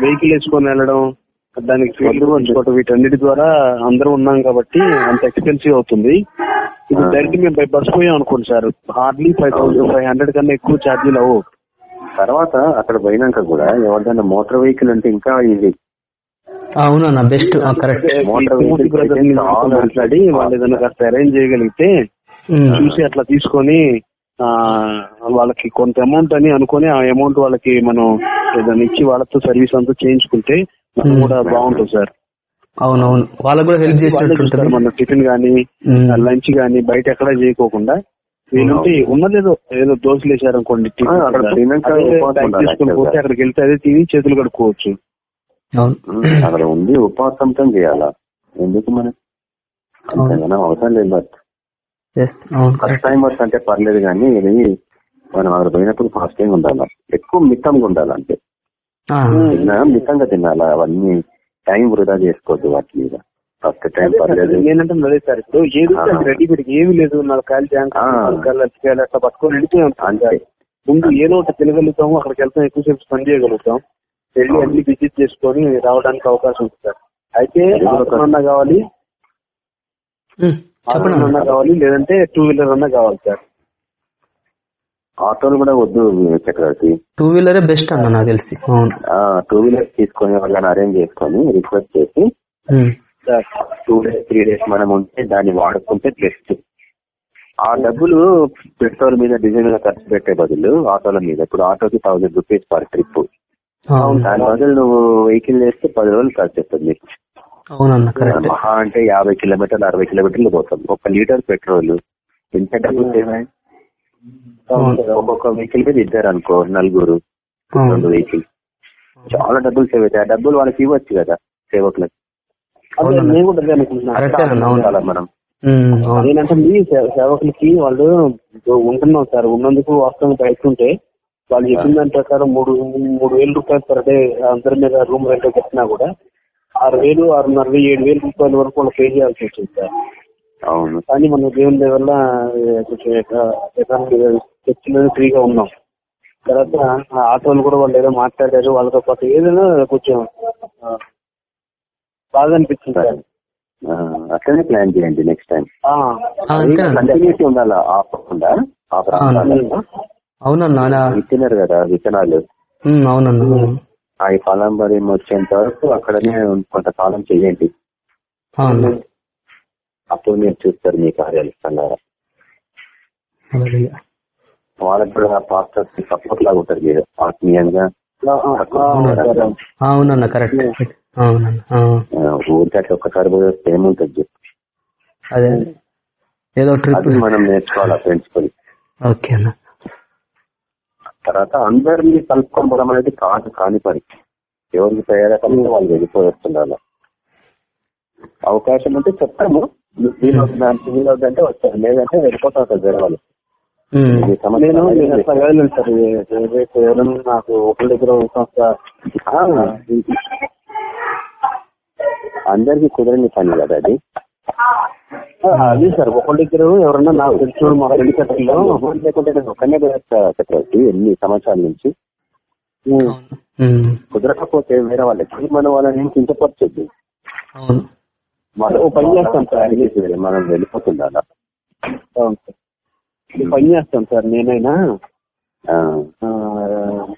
Speaker 4: వెహికల్ వేసుకొని వెళ్ళడం దానికి ఫీల్డ్ వీటన్నిటి ద్వారా అందరూ ఉన్నాం కాబట్టి అంత ఎక్స్పెన్సివ్ అవుతుంది. ఇప్పుడు డైరెక్ట్ మేము బై బస్ పోయాం అనుకోండి sir. Hardly five thousand five hundred కన్నా ఎక్కువ ఛార్జీలు అవ్వవు.
Speaker 1: తర్వాత అక్కడ పోయినాక కూడా ఎవరిదైనా మోటార్ వెహికల్ అంటే ఇంకా ఇది.
Speaker 2: అవునన్న బెస్ట్ కరెక్ట్
Speaker 1: మోటార్ వెహికల్
Speaker 4: మాట్లాడి వాళ్ళు ఏదైనా కాస్త అరేంజ్ చేయగలిగితే చూసి అట్లా తీసుకొని ఆ వాళ్ళకి కొంత అమౌంట్ అని అనుకొని ఆ అమౌంట్ వాళ్ళకి మనం ఏదైనా ఇచ్చి వాళ్ళతో సర్వీస్ అంతా చేయించుకుంటే మనకు కూడా బాగుంటుంది సార్.
Speaker 2: అవునవును. వాళ్ళకు కూడా హెల్ప్ చేసినట్టు
Speaker 4: చూస్తారు మన టిఫిన్ గానీ. లంచ్ గానీ బయట ఎక్కడా చేయకోకుండా వీళ్ళంటే ఉన్నదేదో ఏదో దోశలు
Speaker 1: ఉపవాసం ఉండాలి
Speaker 4: తీసుకుని. అక్కడికి వెళ్తే అదే తిని చేతులు కడుక్కోవచ్చు. [CLEARS THROAT]
Speaker 1: అక్కడ ఉంది ఉపవాసంతో చేయాలా? ఎందుకు మన అంతేగానో అవసరం లేదు బట్ ఫస్ట్ టైం వర్క్ అంటే పర్లేదు కానీ ఇది మనం అక్కడ పోయినప్పుడు ఫాస్ట్ టైం ఉండాలి ఎక్కువ మితంగా ఉండాలి అంతే.
Speaker 2: ఆ,
Speaker 1: తిన్నా మితంగా తినాలా? అవన్నీ టైం వృధా చేసుకోవద్దు వాటి మీద. ఫస్ట్ టైం పర్లేదు.
Speaker 4: నేనంటే అదే సార్ ఇప్పుడు ఏది
Speaker 1: ఆ.
Speaker 4: రెడీ పెట్టి ఏమి లేదు నాకు కాలు ట్యాంక్. అట్లా పట్టుకొని వెళ్ళిపోయాం
Speaker 1: అంతే.
Speaker 4: ముందు ఏదో ఒకటి తినగలుగుతాము అక్కడికి వెళ్తాం ఎక్కువసేపు స్పెండ్ చేయగలుగుతాం. వెళ్ళి అన్ని విజిట్ చేసుకొని రావడానికి అవకాశం ఉంది సార్. అయితే అన్నా కావాలి అన్నా. కావాలి లేదంటే టూ వీలర్ అన్నా కావాలి సార్.
Speaker 1: ఆటోలు కూడా వద్దు చక్రవర్తి.
Speaker 2: టూ వీలరే బెస్ట్ అన్న నాకు తెలిసి. అవును.
Speaker 1: టూ వీలర్స్ తీసుకొని వాళ్ళని అరేంజ్ చేసుకొని రిక్వెస్ట్ చేసి
Speaker 4: sir
Speaker 1: two days three days మనం ఉంటే దాన్ని వాడుకుంటే బెస్ట్ ఆ డబ్బులు పెట్రోల్ మీద డీజిల్ మీద ఖర్చు పెట్టే బదులు ఆటోల మీద. ఇప్పుడు ఆటోకి థౌసండ్ రూపీస్ పర్ ట్రిప్
Speaker 2: అవును.
Speaker 1: దాని బదులు నువ్వు వెహికల్ చేస్తే పది రోజులు ఖర్చు అవుతుంది. నీకు మహా అంటే యాభై కిలోమీటర్లు అరవై కిలోమీటర్లు పోతాం. ఒక లీటర్ పెట్రోల్ ఎంత డబ్బులు? ఒక్కొక్క వెహికల్ మీద ఇద్దరు అనుకో నలుగురు రెండు వెహికల్ చాలా డబ్బులు సేవ్ అవుతాయి. ఆ డబ్బులు వాళ్ళకి ఇవ్వచ్చు కదా సేవకులకు.
Speaker 4: నేను కూడా అనుకుంటున్నాను
Speaker 1: మనం
Speaker 4: మీ సేవకులకి వాళ్ళు ఉంటున్నాం సార్. ఉన్నందుకు వాస్తవం బయటకుంటే వాళ్ళు చెప్పిన దాని ప్రకారం మూడు మూడు వేల రూపాయలు పర్ డే అందరి మీద రూమ్ రెంట్ కట్టినా కూడా ఆరు వేలు ఆరున్నర వేలు ఏడు వేల రూపాయల వరకు వాళ్ళు పే చేయాల్సి వచ్చింది సార్.
Speaker 1: అవును.
Speaker 4: కానీ మన దేవుని వల్ల కొంచెం ఫ్రీగా ఉన్నాం. తర్వాత ఆటోలు కూడా వాళ్ళు ఏదో మాట్లాడారు. వాళ్ళతో పాటు ఏదైనా కొంచెం బాగా అనిపించింది
Speaker 1: అట్లనే ప్లాన్ చేయండి నెక్స్ట్ టైం. కంటిన్యూటీ ఉండాలా? ఆపకుండా ఆ. ప్రాంతాలలో
Speaker 2: అవునన్నా
Speaker 1: విత్తినారు కదా విత్తనాలు.
Speaker 2: అవునన్నా.
Speaker 1: ఆ ఈ ఫలాంబరి వచ్చేంత వరకు అక్కడనే కొంతకాలం చెయ్యండి
Speaker 2: అవును
Speaker 1: అప్పుడు మీరు చూస్తారు మీ కార్యాలు ఇస్తున్నారా. వాళ్ళకి కూడా పాస్టర్ సపోర్ట్ లాగా ఉంటారు మీరు. ఆత్మీయంగా.
Speaker 2: అవునన్నా. కరెక్ట్.
Speaker 1: ఊరికి అట్లా ఒక్కసారి పోయి వస్తే ఏముంటుంది చెప్పు.
Speaker 2: అదే. ఏదో ట్రిప్.
Speaker 1: మనం నేర్చుకోవాలి ప్రిన్సిపల్
Speaker 2: ఓకే అన్న.
Speaker 1: తర్వాత అందరినీ కలుపుకోవడం అనేది కాదు కాని పని. ఎవరికి తయారైతే వాళ్ళు వెళ్ళిపోయి వస్తున్నారు. అవకాశం ఉంటే చెప్తాము. అవుతుందంటే వస్తారు. లేదంటే వెళ్ళిపోతా ఉంటారు వేరే వాళ్ళు.
Speaker 4: నేను కాదు. సార్ నాకు ఒకరి దగ్గర ఒక సంస్థ
Speaker 1: ఆ, అందరికీ కుదరని పని కదా అది?
Speaker 4: ఆ, అదే సార్ దగ్గర ఎవరన్నా నాకు తెలిసిన మా ఫ్రెండ్ సర్కిల్లో
Speaker 1: లేకుంటే నేను కుదరస్తా చక్రవర్తి ఎన్ని సంవత్సరాల నుంచి. కుదరకపోతే వేరే వాళ్ళకి మన వాళ్ళని కించపరచొద్దు
Speaker 2: అవును.
Speaker 1: మనం
Speaker 4: పని చేస్తాం సార్.
Speaker 1: చేసి మనం వెళ్ళిపోతుందా
Speaker 4: అవును సార్. ఈ పని చేస్తాను సార్ నేనైనా ఆ,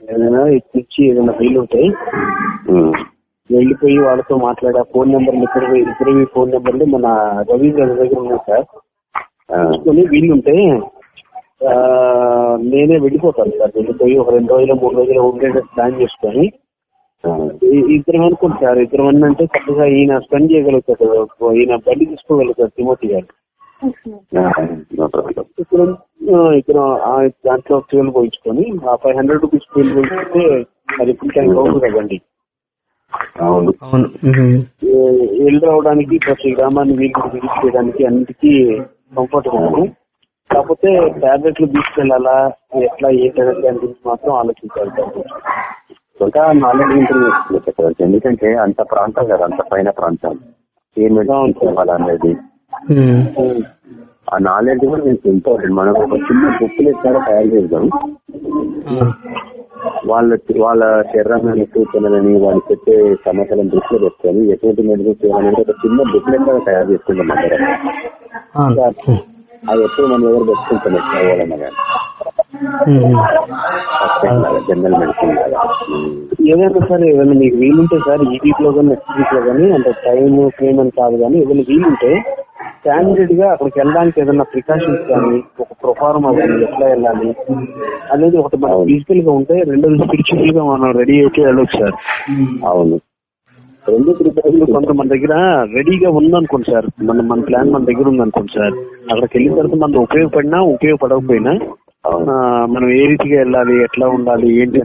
Speaker 4: ఏదైనా ఇచ్చి ఏదైనా వీలు ఉంటాయి వెళ్ళిపోయి వాళ్ళతో మాట్లాడే ఫోన్ నెంబర్లు ఇద్దరు ఇద్దరు ఫోన్ నెంబర్లు మన రవి గారి దగ్గర ఉన్నాయి సార్. తీసుకొని ఆ, నేనే వెళ్ళిపోతాను సార్. వెళ్ళిపోయి ఒక రెండు రోజులు మూడు రోజులు ఉండేది ప్లాన్ చేసుకొని. ఇద్దరం అనుకోండి సార్. ఇద్దరం అంటే చక్కగా ఈయన స్పెండ్ చేయగలుగుతాడు. ఈయన బండి తీసుకోగలుగుతాడు తిమోతి గారు. ఇక్కడ ఇక్కడ దాంట్లో ఫ్యూల్ పోయించుకొని ఆ ఫైవ్ హండ్రెడ్ రూపీస్ ఫ్యూల్ పోయించుకుంటే అది ఫుల్ ట్యాంక్ అవుతుంది కదండి
Speaker 1: అవును.
Speaker 2: అవును. ఉమ్.
Speaker 4: ఏ- వెళ్ళి రావడానికి ప్రతి గ్రామాన్ని వీలు విజిట్ చేయడానికి అన్నిటికీ కంఫర్టబుల్ ఉంది. కాకపోతే టాబ్లెట్లు తీసుకెళ్ళాలా ఎట్లా? ఏంటనే దాని గురించి మాత్రం ఆలోచించాలి.
Speaker 1: ఇంకా నాలెడ్జ్ ఇంటర్వ్యూ చక్రవర్తి ఎందుకంటే అంత ప్రాంతం కదా అంత పైన ప్రాంతం. ఏం మెడిసిన్ ఇవ్వాలనేది. ఆ నాలెడ్జ్ కూడా మీకు ఇంపార్టెంట్ మనం ఒక చిన్న బుక్లెట్ కూడా తయారు చేద్దాం. వాళ్ళ వాళ్ళ శరీరాన్ని సూచనలని వాళ్ళు చెప్పే సమస్యలను దృష్టిలో పెట్టుకొని ఎటువంటి మెడిసిన్ చేయాలనేది ఒక చిన్న బుక్లెట్ కూడా తయారు చేసుకుంటాం అందరం
Speaker 2: అవును.
Speaker 1: అది ఎప్పుడు మనం ఎవరు పెట్టుకుంటాం కానీ. జనరల్ మెడిసిన్ లాగా.
Speaker 4: ఏదైనా సరే ఏదైనా మీకు వీలుంటే సార్ ఈ వీక్లో కానీ నెక్స్ట్ వీక్లో కానీ అంటే టైం ఫ్రేమ్ అని కాదు కానీ ఏదైనా వీలుంటే స్టాండర్డ్గా అక్కడికి వెళ్ళడానికి ఏదైనా ప్రికాషన్స్ కానీ ఒక ప్రొఫార్మ్ అవ్వాలి ఎట్లా వెళ్ళాలి అనేది ఒకటి మన ఫిజికల్గా ఉంటే రెండోది స్పిరిచువల్గా మనం రెడీ అయితే వెళ్ళొచ్చు సార్.
Speaker 1: అవును. రెండు
Speaker 4: ఇప్పుడు కొంత మన దగ్గర రెడీగా ఉందనుకోండి సార్. మన మన ప్లాన్ మన దగ్గర ఉందనుకోండి సార్. అక్కడికి వెళ్ళిన తర్వాత మనం ఉపయోగపడినా ఉపయోగపడకపోయినా మనం ఏ రీతిగా వెళ్ళాలి ఎట్లా ఉండాలి ఏంటి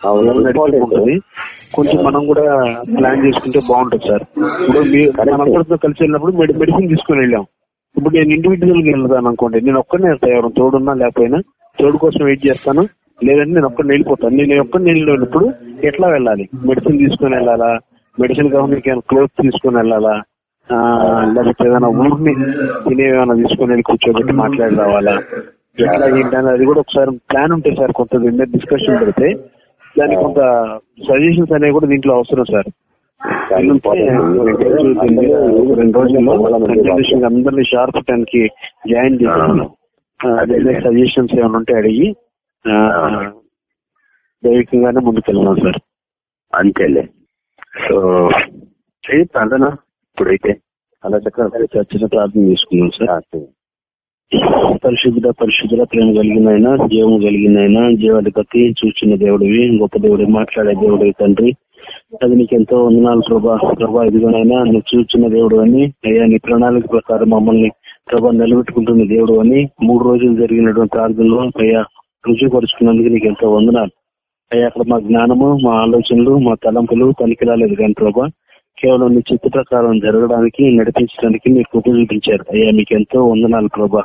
Speaker 1: అవును
Speaker 4: కొంచెం మనం కూడా ప్లాన్ చేసుకుంటే బాగుంటుంది సార్. ఇప్పుడు మనం అందరితో కలిసి వెళ్ళినప్పుడు మెడి- మెడిసిన్ తీసుకుని వెళ్ళాం. ఇప్పుడు నేను ఇండివిజువల్గా వెళ్తాను అనుకోండి. నేను ఒక్కనే వెళ్తా ఎవరు తోడున్నా లేకపోయినా తోడు కోసం వెయిట్ చేస్తాను. లేదంటే నేను ఒక్కడిని వెళ్ళిపోతాను. నేను ఒక్కడిని వెళ్ళినప్పుడు ఎట్లా వెళ్ళాలి? మెడిసిన్ తీసుకుని వెళ్ళాలా? మెడిసిన్ కాకుండా క్లోత్ తీసుకుని వెళ్ళాలా? లేకపోతే ఏదైనా ఊరిని తినేవి ఏమైనా తీసుకుని వెళ్ళి కూర్చోబెట్టి మాట్లాడి రావాలా? ఎట్లా ఏంటని అది కూడా ఒకసారి ప్లాన్ ఉంటే సార్ కొంత మీద డిస్కషన్ పెడితే దానికి కొంత సజెషన్స్ అనేవి కూడా దీంట్లో అవసరం సార్. రెండు రోజుల్లో అందరినీ షార్ప్ టైంకి జాయిన్ చేసి సజెషన్స్ ఏమైనా ఉంటే అడిగి దైవికంగానే ముందుకెళ్దాం సార్.
Speaker 1: అంతేలే. సో ప్రార్థన. ఇప్పుడైతే అలా చక్రవర్తి
Speaker 4: చర్చలో ప్రార్థన చేసుకున్నాం సార్. పరిశుద్ధ పరిశుద్ధుల ప్రేమ కలిగిన దేవం జీవము దేవాధిపతి జీవాధిపతి చూచిన దేవుడివి గొప్ప దేవుడి మాట్లాడే దేవుడివి తండ్రి. అది నీకు ఎంతో వందనాలు ప్రభా. ప్రభా ఇదిగోనైనా నువ్వు చూచిన దేవుడు అని అయ్యా నీ ప్రణాళిక ప్రకారం మమ్మల్ని ప్రభా నిలబెట్టుకుంటున్న దేవుడు అని మూడు రోజులు జరిగినటువంటి ప్రార్థనలో అయ్యా రుచిపరుచుకున్నందుకు నీకు ఎంతో వందనాలు. అయ్యా అక్కడ మా జ్ఞానము మా ఆలోచనలు మా తలంపులు పనికిరాలేదు కానీ ప్రభా కేవలం నీ చిత్త ప్రకారం జరగడానికి నడిపించడానికి మీరు కృప చూపించారు. అయ్యా మీకు ఎంతో వందనాలు ప్రభా.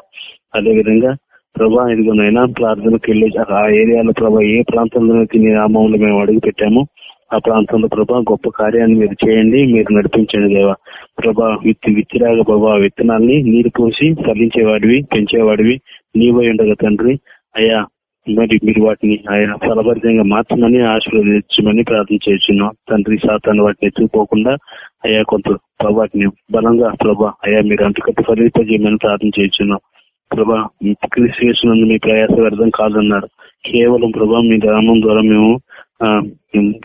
Speaker 4: అదే విధంగా ప్రభా ఇదిగోనైనా ప్రార్థనకు వెళ్ళి ఆ ఏరియాలో ప్రభా ఏ ప్రాంతంలో నీ నామంలో మేము అడుగు పెట్టాము ఆ ప్రాంతంలో ప్రభా గొప్ప కార్యాన్ని మీరు చేయండి మీరు నడిపించండి దేవా. ప్రభా విత్తి విత్తిరాగ ప్రభా విత్తనాల్ని నీరు పోసి ఫలించేవాడివి పెంచేవాడివి. నీవై ఉండగా తండ్రి. అయ్యా మరి మీరు వాటిని ఆయన ఫలభరితంగా మార్చమని ఆశీర్వదించమని ప్రార్థన చేస్తున్నాం. తండ్రి సాతాను వాటిని ఎత్తుకుపోకుండా అయ్యా కొంత వాటిని బలంగా ప్రభా అయ్యా మీరు అంటుకట్టు ఫలింపజేయమని ప్రార్థన చేస్తున్నాం. ప్రభా క్రీస్తు చేసినందు మీ ప్రయాస వ్యర్థం కాదన్నారు. కేవలం ప్రభా మీ గ్రామం ద్వారా మేము ఆ,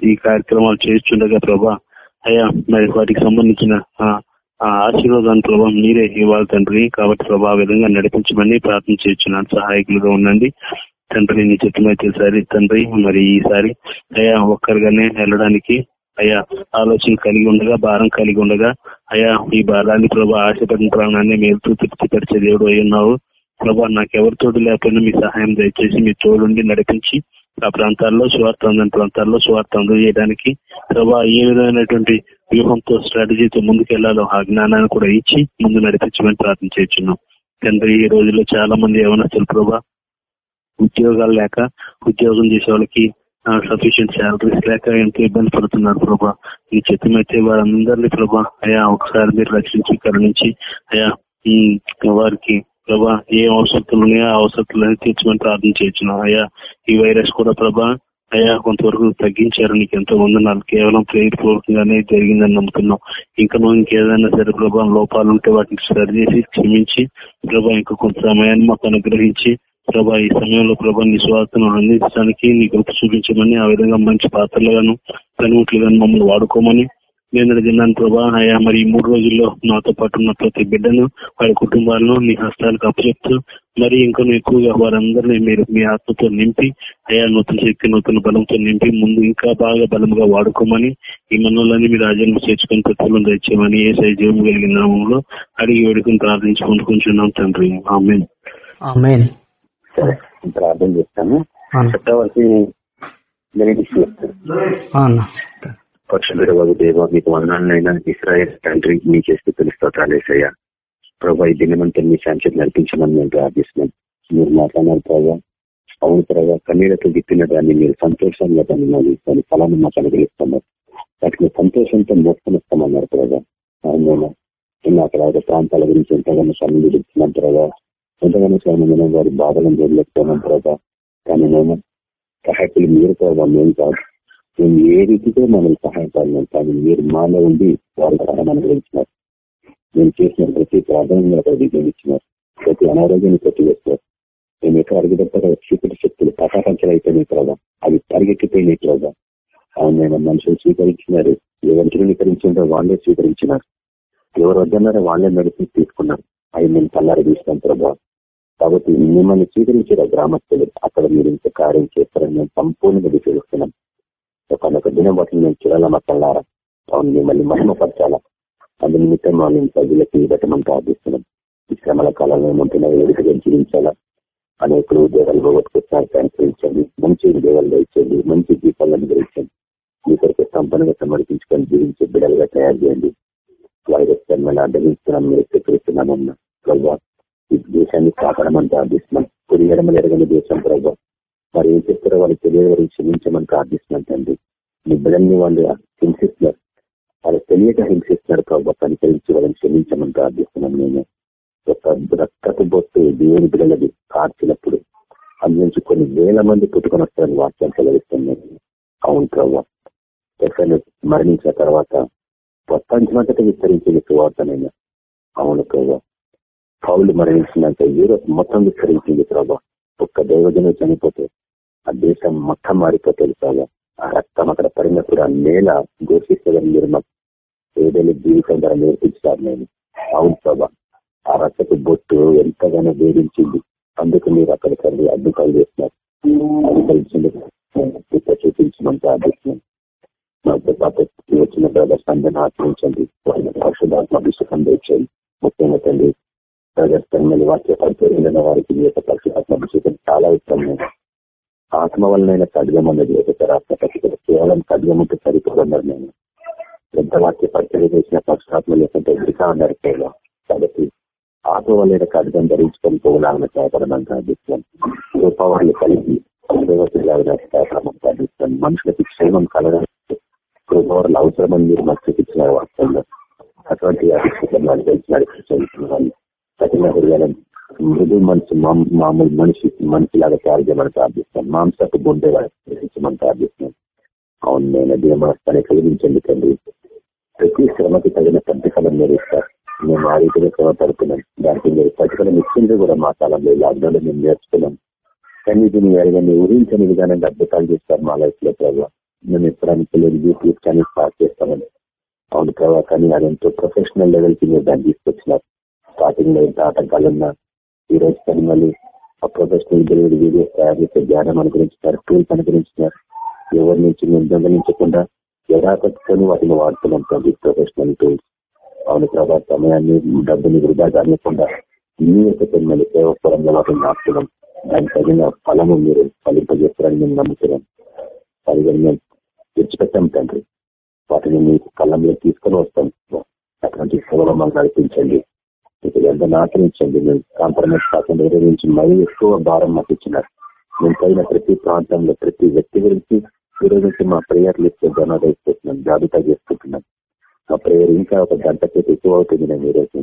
Speaker 4: ఈ కార్యక్రమాలు చేస్తుండగా ప్రభా అయ్యా మరి వాటికి సంబంధించిన ఆ, ఆశీర్వాదాన్ని ప్రభావం మీరే ఇవ్వాలి తండ్రి. కాబట్టి ప్రభా విధంగా నడిపించమని ప్రార్థన చేస్తున్నాను. సహాయకులుగా ఉండండి. తండ్రి నీ చిత్తమైతే వచ్చేసారి తండ్రి మరి ఈసారి అయ్యా ఒక్కరిగానే వెళ్ళడానికి అయ్యా ఆలోచన కలిగి ఉండగా భారం కలిగి ఉండగా అయ్యా ఈ భారాన్ని ప్రభా ఆశపడిన ప్రాణాన్ని మేలుతూ తృప్తిపరిచే దేవుడు అయి ఉన్నావు. ప్రభా నాకెవరి తోడు లేకపోయినా మీ సహాయం దయచేసి మీ తోడుండి నడిపించి
Speaker 5: ఆ ప్రాంతాల్లో స్వార్థ అందని ప్రాంతాల్లో స్వార్థ అందజేయడానికి ప్రభా ఏ విధమైనటువంటి వ్యూహంతో స్ట్రాటజీతో ముందుకెళ్ళాలో ఆ జ్ఞానాన్ని కూడా ఇచ్చి ముందు నడిపించమని ప్రార్థన చేస్తున్నాం. తండ్రి ఈ రోజుల్లో చాలా మంది యవనస్తులు ప్రభా ఉద్యోగాలు లేక ఉద్యోగం చేసే వాళ్ళకి సఫిషియెంట్ శాలరీస్ లేక ఎంతో ఇబ్బంది పడుతున్నారు ప్రభా. ఈ చిత్తమైతే వారందరినీ ప్రభా అయా ఒకసారి మీరు రక్షించి కరుణించి అయా వారికి ప్రభా ఏ అవసరతలు ఉన్నాయో ఆ అవసరతలను తీర్చమని ప్రార్థన చేస్తున్నాం. అయ్యా ఈ వైరస్ కూడా ప్రభా అయ్యా కొంతవరకు తగ్గించారు. నీకు ఎంతో వందనాలు. కేవలం ప్రేరపూర్వకంగానే జరిగిందని నమ్ముతున్నాం. ఇంకా నువ్వు ఇంకేదైనా సరే ప్రభా లోపాలు ఉంటే వాటిని సరిచేసి క్షమించి ప్రభా ఇంకా కొంత సమయాన్ని మాకు అనుగ్రహించి ప్రభా ఈ సమయంలో ప్రభా నీ స్వార్థను అందించడానికి నీ కృప చూపించమని ఆ విధంగా మంచి పాత్రలుగాను పనిముట్లుగాను మమ్మల్ని వాడుకోమని నేను తిన్నాను ప్రభా అయ్యా మరి ఈ మూడు రోజుల్లో నాతో పాటు ఉన్న ప్రతి బిడ్డను వారి కుటుంబాలను నీ హస్తాలకు అప్పచెప్తూ మరి ఇంకా ఎక్కువగా వారందరినీ మీరు మీ ఆత్మతో నింపి అయా నూతన శక్తి నూతన బలంతో నింపి ముందు ఇంకా బాగా బలంగా వాడుకోమని ఈ మనోళ్ళని మీరు రాజ్యాన్ని చేర్చుకుని ప్రతిఫలం తెచ్చామని ఏ సై జీవం కలిగిన నామంలో అడిగి వేడుకుని ప్రార్థించుకుంటూ పొందుకుంటున్నాం తండ్రి.
Speaker 2: ఆమె
Speaker 1: ప్రార్థన చేస్తాను. చట్టవలసి పక్షుల దేవ మీకు వందనాలైనా ఇస్రాయల్ తండ్రి మీ చేస్తూ తెలుస్తోతాలేసయ్యా ప్రభా ఈ దినమంతా మీ శాంతి నడిపించమని మేము ప్రార్థిస్తున్నాం. మీరు మాట్లాడినారు ప్రభావ అవును ప్రభావ కన్నీళ్ళతో గిట్టిన దాన్ని మీరు సంతోషంగా దాన్ని మళ్ళీ దాని ఫలాన్ని మాకు అనుగ్రహిస్తున్నారు వాటిని సంతోషంతో మోసుకొనిస్తామన్నారు ప్రభావ అవునైనా ఇలా అక్కడ ప్రాంతాల గురించి ఎంతగానో సన్నిధిస్తున్నాం ప్రభావ ఎంతగానో స్వామి వారి బాధలను జరగలేకపోయినాం ప్రభావ కానీ నేను సహాయకులు మీరు ప్రభావ మేము కాదు. మేము ఏ రీతితో మనల్ని సహాయపడినాం కానీ మీరు మాలో ఉండి వారి సహాయం అనుగ్రహించినారు. మేము చేసిన ప్రతి ప్రాధాన్యంగా అక్కడ విజయం ఇచ్చినారు ప్రతి అనారోగ్యాన్ని కొట్టివేస్తారు మేము ఎక్కడ అడుగుదప్పగా చీకటి శక్తులు ప్రకాశించలు అయిపోయినాయి అవి పరిగెత్తిపోయినాయి కదా ఆయన మనుషులు స్వీకరించినారు. ఎవరు ధృవీకరించారో వాళ్ళే స్వీకరించినారు. ఎవరు వద్దన్నారో వాళ్ళే నడిపి తీసుకున్నారు. అవి మేము తల్లారి తీసినాం ప్రభావ కాబట్టి మిమ్మల్ని స్వీకరించారు గ్రామస్తులు. అక్కడ మీరు ఇంత కార్యం చేస్తారని మేము సంపూర్ణంగా విశ్వసిస్తున్నాం. ఒకనొక దినం బట్టి మేము చూడాలా మా అవును మిమ్మల్ని మహిమపరచాలా? అందు నిమిత్తం వాళ్ళని ప్రజలకి పెట్టమని ప్రార్థిస్తున్నాం ఈ శ్రమల కాలంలో ఉంటున్న వేడుకగా జీవించాలా? అనేకులు ఉద్యోగాలు పోగొట్టుకొచ్చారు సహకరించండి మంచి ఉద్యోగాలు ఇచ్చండి మంచి దీపాలను గ్రహించండి మీ కొరకు సంపన్నగా సమర్పించుకొని జీవించే బిడలుగా తయారు చేయండి. వైరస్ జన్మల అడ్డగిస్తున్నాం మీరు స్వీకరిస్తున్నామన్న ప్రభావ ఈ దేశాన్ని కాపాడమని ప్రార్థిస్తున్నాం కుడియడం ఎరగని దేశం ప్రభావ మరి ఏం చేస్తారో వాళ్ళు తెలియని క్షమించమని ప్రార్థిస్తున్నాం తండ్రి. మీ బిడ్డల్ని వాళ్ళు హింసిస్తున్నారు. వాళ్ళు తెలియక హింసిస్తున్నారు ప్రభావ కనికరించి వాళ్ళని క్షమించమని ప్రార్థిస్తున్నాం నేను. ఒక రక్తపు బొత్తు దేవుని బిడ్డలది కార్చినప్పుడు అందులోంచి కొన్ని వేల మంది పుట్టుకొని వస్తారని వాక్యం సెలవిస్తున్నాయి అవును ప్రభావ ఎక్కడ మరణించిన తర్వాత ప్రపంచమంతటా విస్తరించింది సువార్తనైనా అవును ప్రభావ పౌలు మరణించినాక యూరోప్ మొత్తం విస్తరించింది ప్రభా. ఒక్క దైవజనం చనిపోతే ఆ దేశం మొత్తం మారిపోతుంది ప్రభా. ఆ రక్తం అక్కడ పడినప్పుడు ఆ నేల ఘోషిస్తుందని మీరు మాకు ఏదైనా జీవితం ద్వారా నేర్పించారు నేను. అవును ప్రభా. ఆ రక్తపు బొట్టు ఎంతగానో వేధించింది. అందుకు మీరు అక్కడ తల్లి అద్భుతాలు చేస్తున్నారు. అధికరించింది చూపించమని అభిప్రాయం మా పాప వచ్చిన బ్రదర్స్ ఆచరించండి వాళ్ళ పరిశుధాత్మ అభిషేకం తెచ్చండి బ్రదర్స్ వాక్య పరిచయం వారికి ఈ యొక్క పరిశుధాత్మ అభిషేకం చాలా ఇష్టం ఆత్మ వలన ఖడ్గమన్నది అన్నది ఆత్మ పట్టిక కేవలం ఖడ్గముంటే సరిపోదన్నారు నేను. పెద్ద వాక్య పరిచయం చేసిన పరిశుధాత్మ లేకుంటే ఎదురుగా అన్నారు కేవలం కాబట్టి ఆత్మ వలన ఖడ్గం ధరించుకొని పోవాలని సహాయపడమని ప్రార్థిస్తాం రూపావాళ్ళు కలిగి సహాయపడమని ప్రార్థిస్తాం మనుషులకి క్షేమం కలగడానికి కృపవర్లు అవసరమని మీరు మాకు చూపించిన వాక్యంలో అటువంటి అభిషేకం వాళ్ళు నడిపించాలి కఠిన హృదయం మృదు మనసు మామూలు మనిషి మనిషిలాగా తయారు చేయమని ప్రార్థిస్తాం. మాంసకు బొండే గ్రహించమని ప్రార్థిస్తున్నాం. అవును నేను దీనమనస్తాన్ని కలిగించండి తండ్రి. ప్రతి శ్రమకి తగిన ప్రతిఫలం మీరు ఇస్తారు. మేము ఆ రీతిలో శ్రమ పడుతున్నాం. దానికి మీరు ప్రతిఫలం ఇచ్చింది కూడా మా కాలంలో లాక్డౌన్ మేము నేర్చుకున్నాం. కానీ దీన్ని ఎరగని ఊహించని విధానంగా అద్భుతాలు చేస్తారు మా లైఫ్లో ప్రభావ మేము ఎప్పుడానికి లేదు యూట్యూబ్ ఛానల్ స్టార్ట్ చేస్తామని. అవును ప్రభావ కానీ అదంతా ప్రొఫెషనల్ లెవెల్కి మీరు దాన్ని తీసుకొచ్చినారు. స్టార్టింగ్లో ఎంత ఆటంకాలు ఉన్నా ఈ రోజు తను మళ్ళీ ప్రొఫెషనల్ డెలివరీ వీడియోస్ తయారు చేసే జ్ఞానం అనుగ్రహించినారు టూల్స్ అనుగ్రహించినారు. ఎవరి నుంచి మేము దొంగలించకుండా ఎడాపట్టుకొని వాటిని వాడుతున్నాం ప్రభు ప్రొఫెషనల్ టూల్స్ అవును ప్రభా సమయాన్ని డబ్బుని వృధా కానివ్వకుండా మీ యొక్క మళ్ళీ సేవపరంగా వాటిని మార్చడం దానికి తగిన ఫలము మీరు ఫలింపజేస్తారని మేము నమ్ముతున్నాం. ఫలితం మేము తెచ్చిపెట్టాం తండ్రి. వాటిని మీ కళ్ళంలో తీసుకొని వస్తాం. అటువంటి సేవలు మాకు నడిపించండి. ఎంత ఆచరించండి మేము కాంప్రమైజ్ కాకుండా నిర్వహించి నుంచి మరీ ఎక్కువ భారం మాకు ఇచ్చినారు. మేము పోయిన ప్రతి ప్రాంతంలో ప్రతి వ్యక్తి గురించి ఈ మా ప్రేయర్ లిస్ట్ జనాలు ఇస్తున్నాం జాబితా చేసుకుంటున్నాం. మా ప్రేయర్ ఇంకా ఒక గంట చేతి ఎక్కువ అవుతుంది నేను ఈ రోజు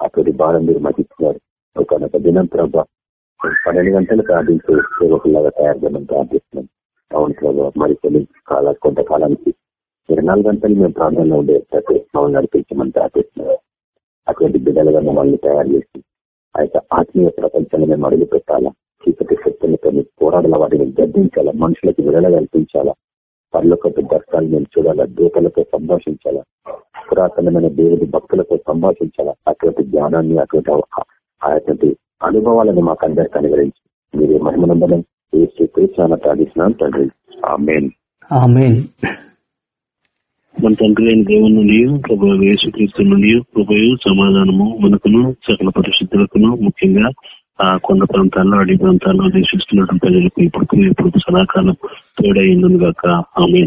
Speaker 1: అటువంటి భారం మీరు మాకు ఇచ్చినారు. ఒక దినం ప్రభా పన్నెండు గంటలు ప్రార్థించే సేవకులాగా తయారు చేయడం ప్రార్థిస్తున్నాం. అవును ప్రభావ మరి కొన్ని కాల కొంతకాలానికి ఇరవై నాలుగు గంటలు మేము ప్రాంతంలో ఉండే మమ్మల్ని నడిపించమని ప్రార్థిస్తున్నారు అటువంటి బిడ్డలుగా మమ్మల్ని తయారు చేసి ఆ యొక్క ఆత్మీయ ప్రపంచాన్ని మేము అడుగు పెట్టాలా చీకటి శక్తులతో పోరాడాల వాటిని గర్దించాలా మనుషులకు విడుదల కల్పించాలా? పర్లోకపు దర్శనాలు మేము చూడాలా? దూతలతో సంభాషించాలా? పురాతనమైన దేవుడి భక్తులతో సంభాషించాలా? అటువంటి జ్ఞానాన్ని అటువంటి అటువంటి అనుభవాలను మాకు అందరికి అనుగ్రహించి మీరు మహిమనందనం. ఏ శ్రీకృష్ణ ప్రార్థిస్తున్నాం తండ్రి.
Speaker 2: ఆమెన్.
Speaker 5: మన తండ్రి అయిన దేవుని నుండి ప్రభు యేసుక్రీస్తు నుండి కృపయు సమాధానము మనకును సకల పరిశుద్ధులకును ముఖ్యంగా ఆ కొండ ప్రాంతాల్లో అడవి ప్రాంతాల్లో నివసిస్తున్నటువంటి ప్రజలకు ఇప్పుడు ఇప్పుడు సదాకాలం తోడైందును గాక ఆమె